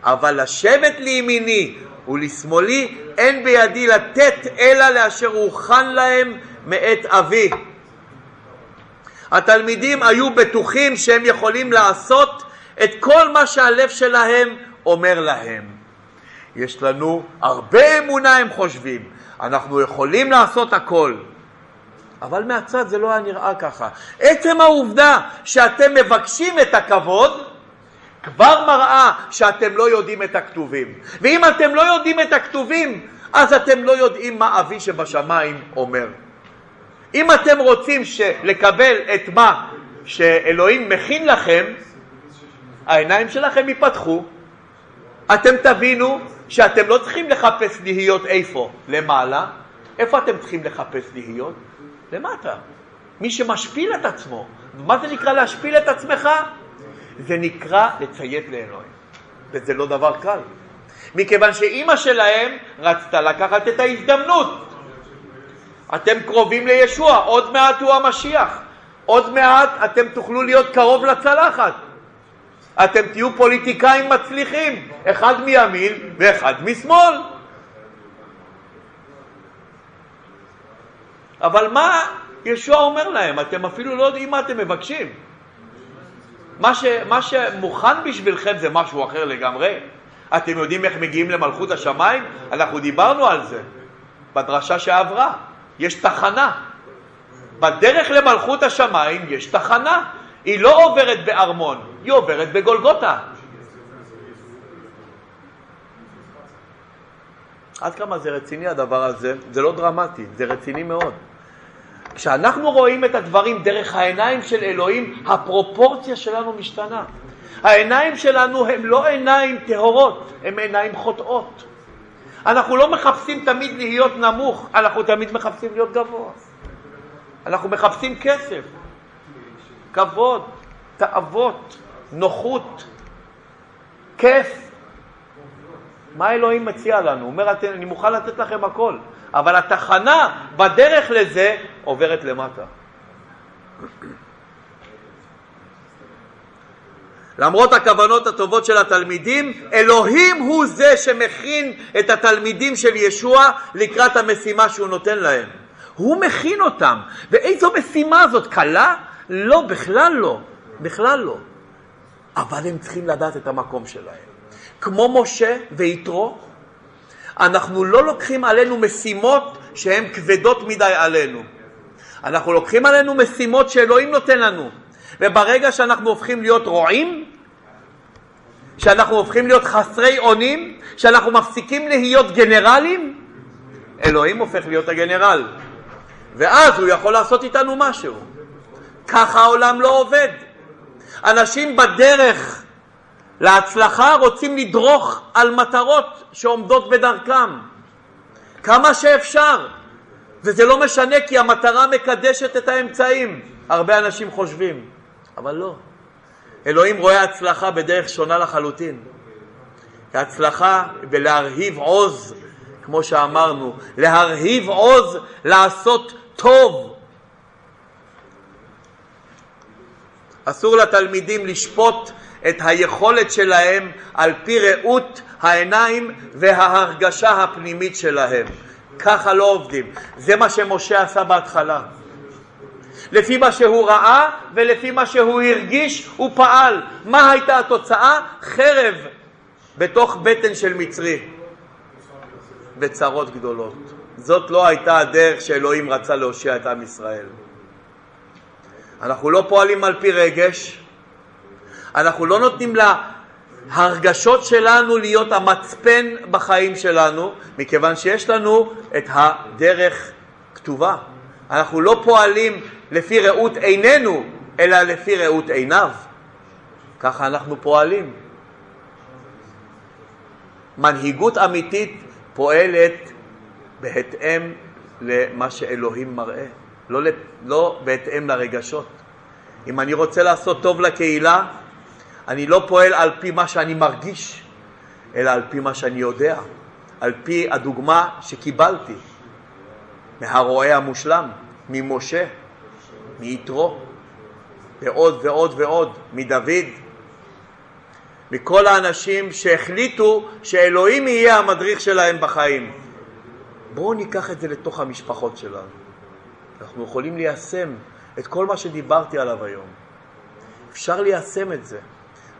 אבל לשבת לימיני ולשמאלי אין בידי לתת אלא לאשר הוכן להם מאת אבי. התלמידים היו בטוחים שהם יכולים לעשות את כל מה שהלב שלהם אומר להם. יש לנו הרבה אמונה, הם חושבים. אנחנו יכולים לעשות הכל. אבל מהצד זה לא היה נראה ככה. עצם העובדה שאתם מבקשים את הכבוד, כבר מראה שאתם לא יודעים את הכתובים. ואם אתם לא יודעים את הכתובים, אז אתם לא יודעים מה אבי שבשמיים אומר. אם אתם רוצים לקבל את מה שאלוהים מכין לכם, העיניים שלכם ייפתחו, אתם תבינו שאתם לא צריכים לחפש להיות איפה? למעלה. איפה אתם צריכים לחפש להיות? למטה. מי שמשפיל את עצמו. מה זה נקרא להשפיל את עצמך? זה נקרא לציית לאלוהים. וזה לא דבר קל. מכיוון שאימא שלהם רצתה לקחת את ההזדמנות. אתם קרובים לישוע, עוד מעט הוא המשיח. עוד מעט אתם תוכלו להיות קרוב לצלחת. אתם תהיו פוליטיקאים מצליחים, אחד מימין ואחד משמאל. אבל מה ישוע אומר להם? אתם אפילו לא יודעים מה אתם מבקשים. מה, ש, מה שמוכן בשבילכם זה משהו אחר לגמרי. אתם יודעים איך מגיעים למלכות השמיים? אנחנו דיברנו על זה בדרשה שעברה. יש תחנה. בדרך למלכות השמיים יש תחנה. היא לא עוברת בארמון, היא עוברת בגולגותה. עד כמה זה רציני הדבר הזה? זה לא דרמטי, זה רציני מאוד. כשאנחנו רואים את הדברים דרך העיניים של אלוהים, הפרופורציה שלנו משתנה. העיניים שלנו הן לא עיניים טהורות, הן עיניים חוטאות. אנחנו לא מחפשים תמיד להיות נמוך, אנחנו תמיד מחפשים להיות גבוה. אנחנו מחפשים כסף, כבוד, תאוות, נוחות, כיף. מה אלוהים מציע לנו? הוא אומר, אני מוכן לתת לכם הכל, אבל התחנה בדרך לזה עוברת למטה. למרות הכוונות הטובות של התלמידים, אלוהים הוא זה שמכין את התלמידים של ישוע לקראת המשימה שהוא נותן להם. הוא מכין אותם. ואיזו משימה זאת? קלה? לא, בכלל לא. בכלל לא. אבל הם צריכים לדעת את המקום שלהם. כמו משה ויתרו, אנחנו לא לוקחים עלינו משימות שהן כבדות מדי עלינו. אנחנו לוקחים עלינו משימות שאלוהים נותן לנו. וברגע שאנחנו הופכים להיות רועים, שאנחנו הופכים להיות חסרי אונים, שאנחנו מפסיקים להיות גנרלים, אלוהים הופך להיות הגנרל. ואז הוא יכול לעשות איתנו משהו. ככה העולם לא עובד. אנשים בדרך להצלחה רוצים לדרוך על מטרות שעומדות בדרכם. כמה שאפשר. וזה לא משנה כי המטרה מקדשת את האמצעים. הרבה אנשים חושבים, אבל לא. אלוהים רואה הצלחה בדרך שונה לחלוטין. הצלחה בלהרהיב עוז, כמו שאמרנו, להרהיב עוז לעשות טוב. אסור לתלמידים לשפוט את היכולת שלהם על פי ראות העיניים וההרגשה הפנימית שלהם. ככה לא עובדים. זה מה שמשה עשה בהתחלה. לפי מה שהוא ראה ולפי מה שהוא הרגיש הוא פעל. מה הייתה התוצאה? חרב בתוך בטן של מצרי בצרות גדולות. זאת לא הייתה הדרך שאלוהים רצה להושיע את עם ישראל. אנחנו לא פועלים על פי רגש, אנחנו לא נותנים להרגשות שלנו להיות המצפן בחיים שלנו, מכיוון שיש לנו את הדרך כתובה. אנחנו לא פועלים לפי ראות עינינו, אלא לפי ראות עיניו. ככה אנחנו פועלים. מנהיגות אמיתית פועלת בהתאם למה שאלוהים מראה, לא, לא בהתאם לרגשות. אם אני רוצה לעשות טוב לקהילה, אני לא פועל על פי מה שאני מרגיש, אלא על פי מה שאני יודע, על פי הדוגמה שקיבלתי מהרועה המושלם, ממשה, מיתרו, ועוד ועוד ועוד, מדוד, מכל האנשים שהחליטו שאלוהים יהיה המדריך שלהם בחיים. בואו ניקח את זה לתוך המשפחות שלנו. אנחנו יכולים ליישם את כל מה שדיברתי עליו היום. אפשר ליישם את זה.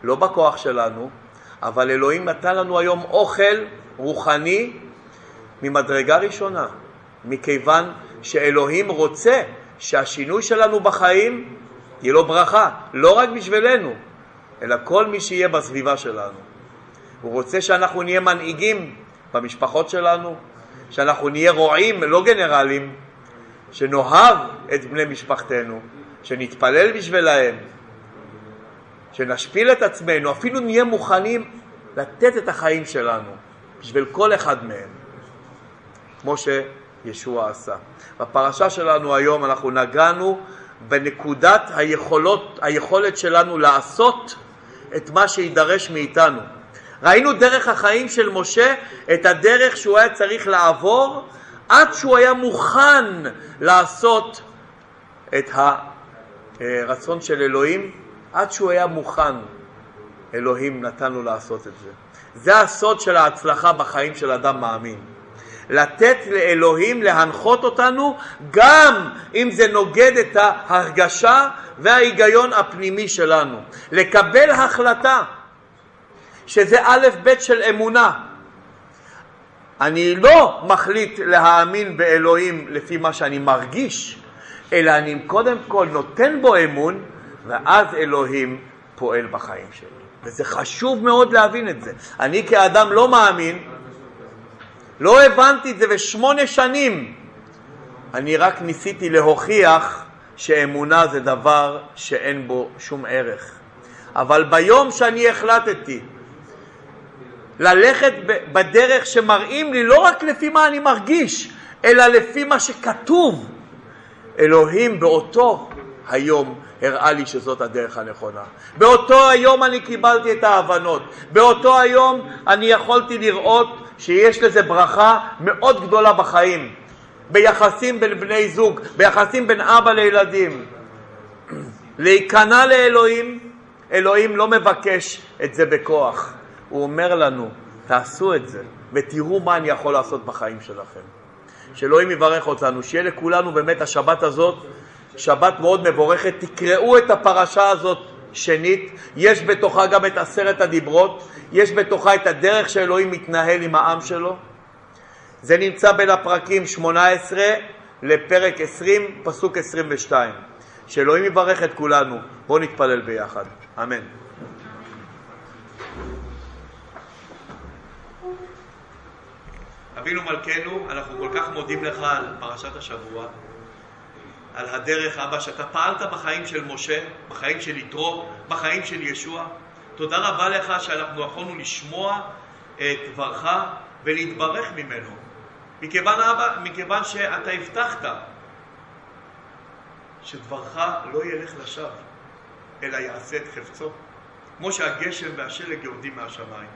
לא בכוח שלנו, אבל אלוהים נתן לנו היום אוכל רוחני ממדרגה ראשונה, מכיוון שאלוהים רוצה שהשינוי שלנו בחיים יהיה לו ברכה, לא רק בשבילנו, אלא כל מי שיהיה בסביבה שלנו. הוא רוצה שאנחנו נהיה מנהיגים במשפחות שלנו, שאנחנו נהיה רועים, לא גנרלים, שנאהב את בני משפחתנו, שנתפלל בשבילהם, שנשפיל את עצמנו, אפילו נהיה מוכנים לתת את החיים שלנו בשביל כל אחד מהם, כמו שישוע עשה. בפרשה שלנו היום אנחנו נגענו בנקודת היכולות, היכולת שלנו לעשות את מה שידרש מאיתנו. ראינו דרך החיים של משה את הדרך שהוא היה צריך לעבור עד שהוא היה מוכן לעשות את הרצון של אלוהים, עד שהוא היה מוכן, אלוהים נתן לו לעשות את זה. זה הסוד של ההצלחה בחיים של אדם מאמין. לתת לאלוהים להנחות אותנו גם אם זה נוגד את ההרגשה וההיגיון הפנימי שלנו. לקבל החלטה שזה א' ב' של אמונה. אני לא מחליט להאמין באלוהים לפי מה שאני מרגיש, אלא אני קודם כל נותן בו אמון, ואז אלוהים פועל בחיים שלי. וזה חשוב מאוד להבין את זה. אני כאדם לא מאמין, לא הבנתי את זה בשמונה שנים. אני רק ניסיתי להוכיח שאמונה זה דבר שאין בו שום ערך. אבל ביום שאני החלטתי ללכת בדרך שמראים לי לא רק לפי מה אני מרגיש, אלא לפי מה שכתוב, אלוהים באותו היום הראה לי שזאת הדרך הנכונה. באותו היום אני קיבלתי את ההבנות. באותו היום אני יכולתי לראות שיש לזה ברכה מאוד גדולה בחיים, ביחסים בין בני זוג, ביחסים בין אבא לילדים. להיכנע לאלוהים, אלוהים לא מבקש את זה בכוח. הוא אומר לנו, תעשו את זה ותראו מה אני יכול לעשות בחיים שלכם. שאלוהים יברך אותנו, שיהיה לכולנו באמת השבת הזאת שבת מאוד מבורכת. תקראו את הפרשה הזאת שנית, יש בתוכה גם את עשרת הדיברות, יש בתוכה את הדרך שאלוהים מתנהל עם העם שלו. זה נמצא בין הפרקים 18 לפרק 20, פסוק 22. שאלוהים יברך את כולנו. בואו נתפלל ביחד. אמן. אבינו מלכנו, אנחנו כל כך מודים לך על פרשת השבוע. על הדרך, אבא, שאתה פעלת בחיים של משה, בחיים של יתרו, בחיים של ישוע. תודה רבה לך שאנחנו יכולנו לשמוע את דברך ולהתברך ממנו. מכיוון, אבא, מכיוון שאתה הבטחת שדברך לא ילך לשווא, אלא יעשה את חפצו. כמו שהגשם והשלג יורדים מהשמיים,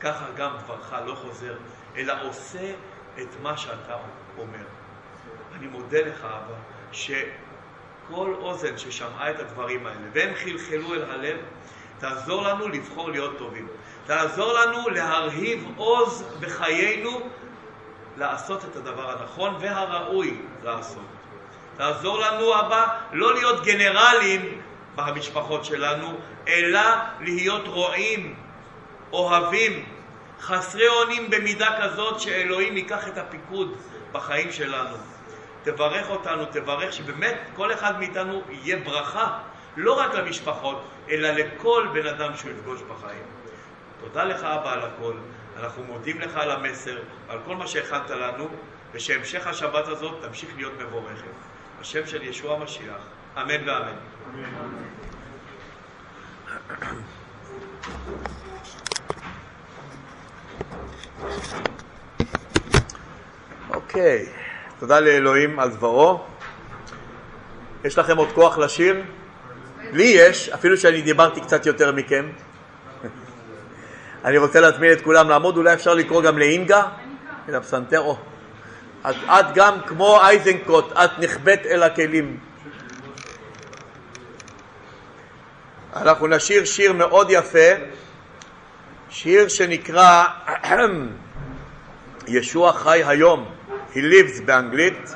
ככה גם דברך לא חוזר, אלא עושה את מה שאתה אומר. אני מודה לך, אבא, שכל אוזן ששמעה את הדברים האלה והם חלחלו אל הלב, תעזור לנו לבחור להיות טובים. תעזור לנו להרהיב עוז בחיינו לעשות את הדבר הנכון והראוי לעשות. תעזור לנו, אבא, לא להיות גנרלים במשפחות שלנו, אלא להיות רועים, אוהבים, חסרי אונים במידה כזאת שאלוהים ייקח את הפיקוד בחיים שלנו. תברך אותנו, תברך שבאמת כל אחד מאיתנו יהיה ברכה, לא רק למשפחות, אלא לכל בן אדם שהוא יפגוש בחיים. תודה לך אבא על הכל, אנחנו מודים לך על המסר, על כל מה שהכנת לנו, ושהמשך השבת הזאת תמשיך להיות מבורכת. בשם של ישוע המשיח, אמן ואמן. אוקיי, תודה לאלוהים על דברו. יש לכם עוד כוח לשיר? לי יש, אפילו שאני דיברתי קצת יותר מכם. אני רוצה להזמין את כולם לעמוד, אולי אפשר לקרוא גם לאינגה, אל הפסנתר, או. את, את גם כמו אייזנקוט, את נחבאת אל הכלים. אנחנו נשיר שיר מאוד יפה, שיר שנקרא [CLEARS THROAT] ישוע חי היום, He lives באנגלית.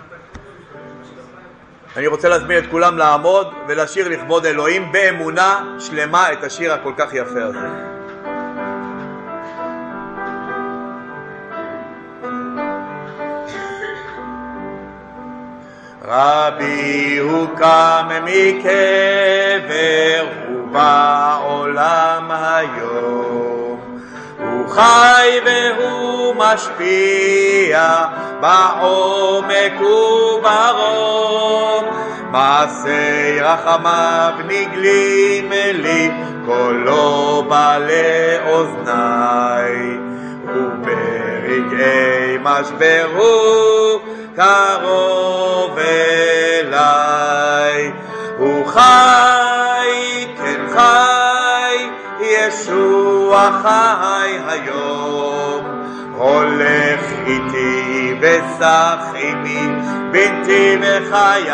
אני רוצה להזמין את כולם לעמוד ולשיר לכבוד אלוהים באמונה שלמה את השיר הכל כך יפה הזה. [LAUGHS] רבי הוא קם מקבר, הוא בעולם היום. חי והוא משפיע בעומק וברום. מעשי רחמיו נגלים לי, קולו בא לאוזניי. וברגעי משבר הוא קרוב אליי. הוא חי, כן חי, ישוע חי היום. הולך איתי וסח עימי, בנתי וחיי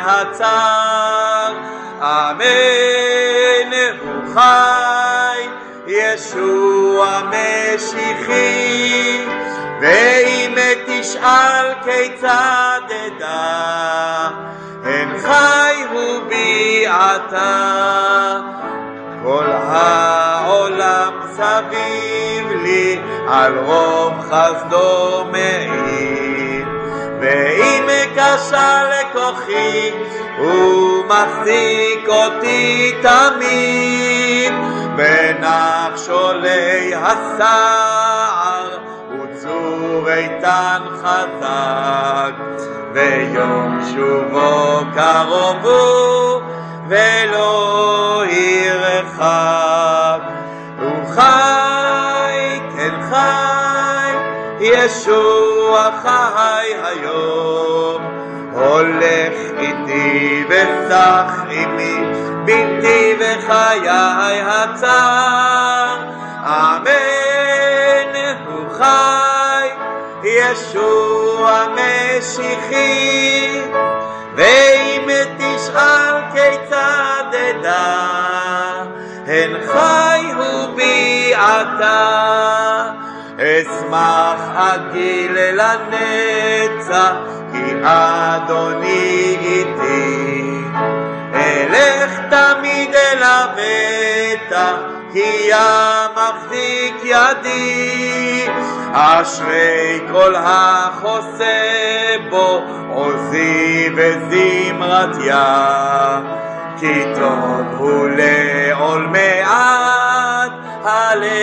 הצר. אמן, הוא חי, ישוע משיחי. ואם תשאל כיצד אדע, הן חי הוא בי עתה. כל העולם סביב לי על רוב חסדו מעיד, ואם קשה לכוחי הוא מחזיק אותי תמיד. בנחשולי הסער צור איתן חזק, ויום שובו קרוב הוא, ולא ירחק. הוא חי, כן חי, ישוע חי היום. הולך איתי וסח עמי, בלתי וחיי הצר. אמן, הוא חי, ישוע משיחי, ואם תשאל כיצד אדע, הן חי הוא בי עתה. אשמח אגיל אל הנצח, כי אדוני איתי. אלך תמיד אל הבטח, כי המחזיק ידי. אשרי כל החוסה בו, עוזי וזמרתיה. כי טוב הוא לעול מעט, הללויה.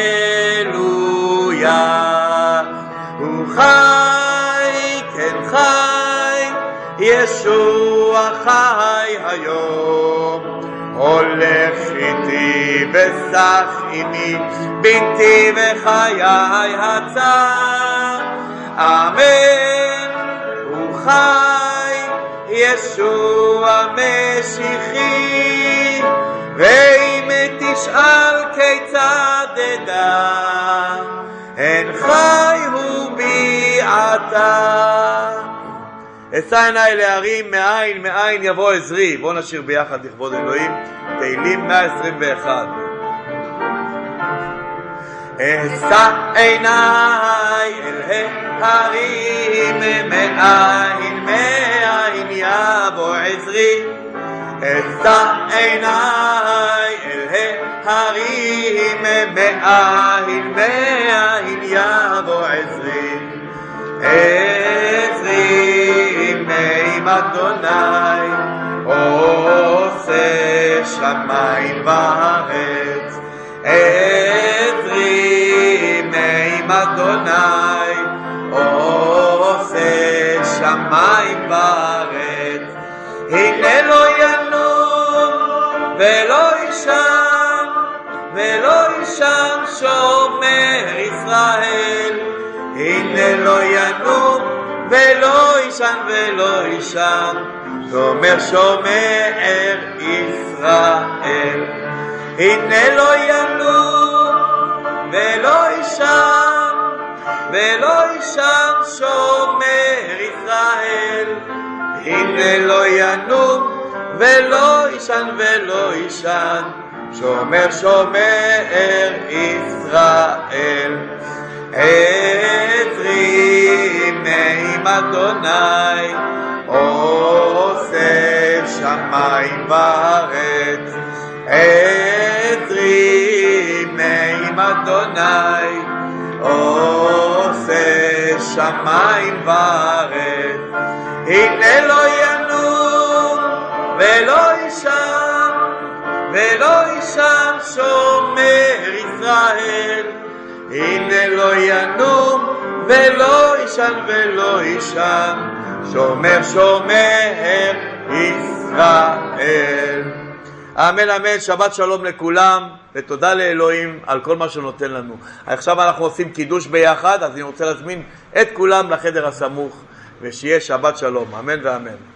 הוא חי, כן חי, ישוע חי היום. הולך איתי וסח עימי, בנתי וחיי הצר. אמן, הוא חי, ישוע משיחי, ואם תשאל כיצד אדע, הן חי הוא בי עתה. אשא עיניי להרים מאין מאין יבוא עזרי. בואו נשיר ביחד לכבוד אלוהים, תהילים 121. אשא עיניי אל ההרים מאין מאין יבוא עזרי. אשא עיניי אל ההרים מאין מאין יבוא עזרי. עזרי עם אדוני, עושה שמיים וארץ. עזרי עם אדוני, עושה שמיים וארץ. הנה לא ינום ולא ישם, ולא ישם שומר ישראל. הנה לא ינום ולא יישן ולא יישן, שומר שומר ישראל. הנה לא ינום ולא יישן, ולא יישן שומר ישראל. הנה לא ינום ולא יישן ולא יישן, שומר שומר ישראל. עזרי מעם אדוני, עושה שמיים וארץ. עזרי מעם אדוני, עושה שמיים וארץ. הנה לא ינום ולא יישן, ולא יישן שומר ישראל. הנה לא ינום ולא יישן ולא יישן, שומר שומר ישראל. אמן אמן, שבת שלום לכולם, ותודה לאלוהים על כל מה שהוא נותן לנו. עכשיו אנחנו עושים קידוש ביחד, אז אני רוצה להזמין את כולם לחדר הסמוך, ושיהיה שבת שלום, אמן ואמן.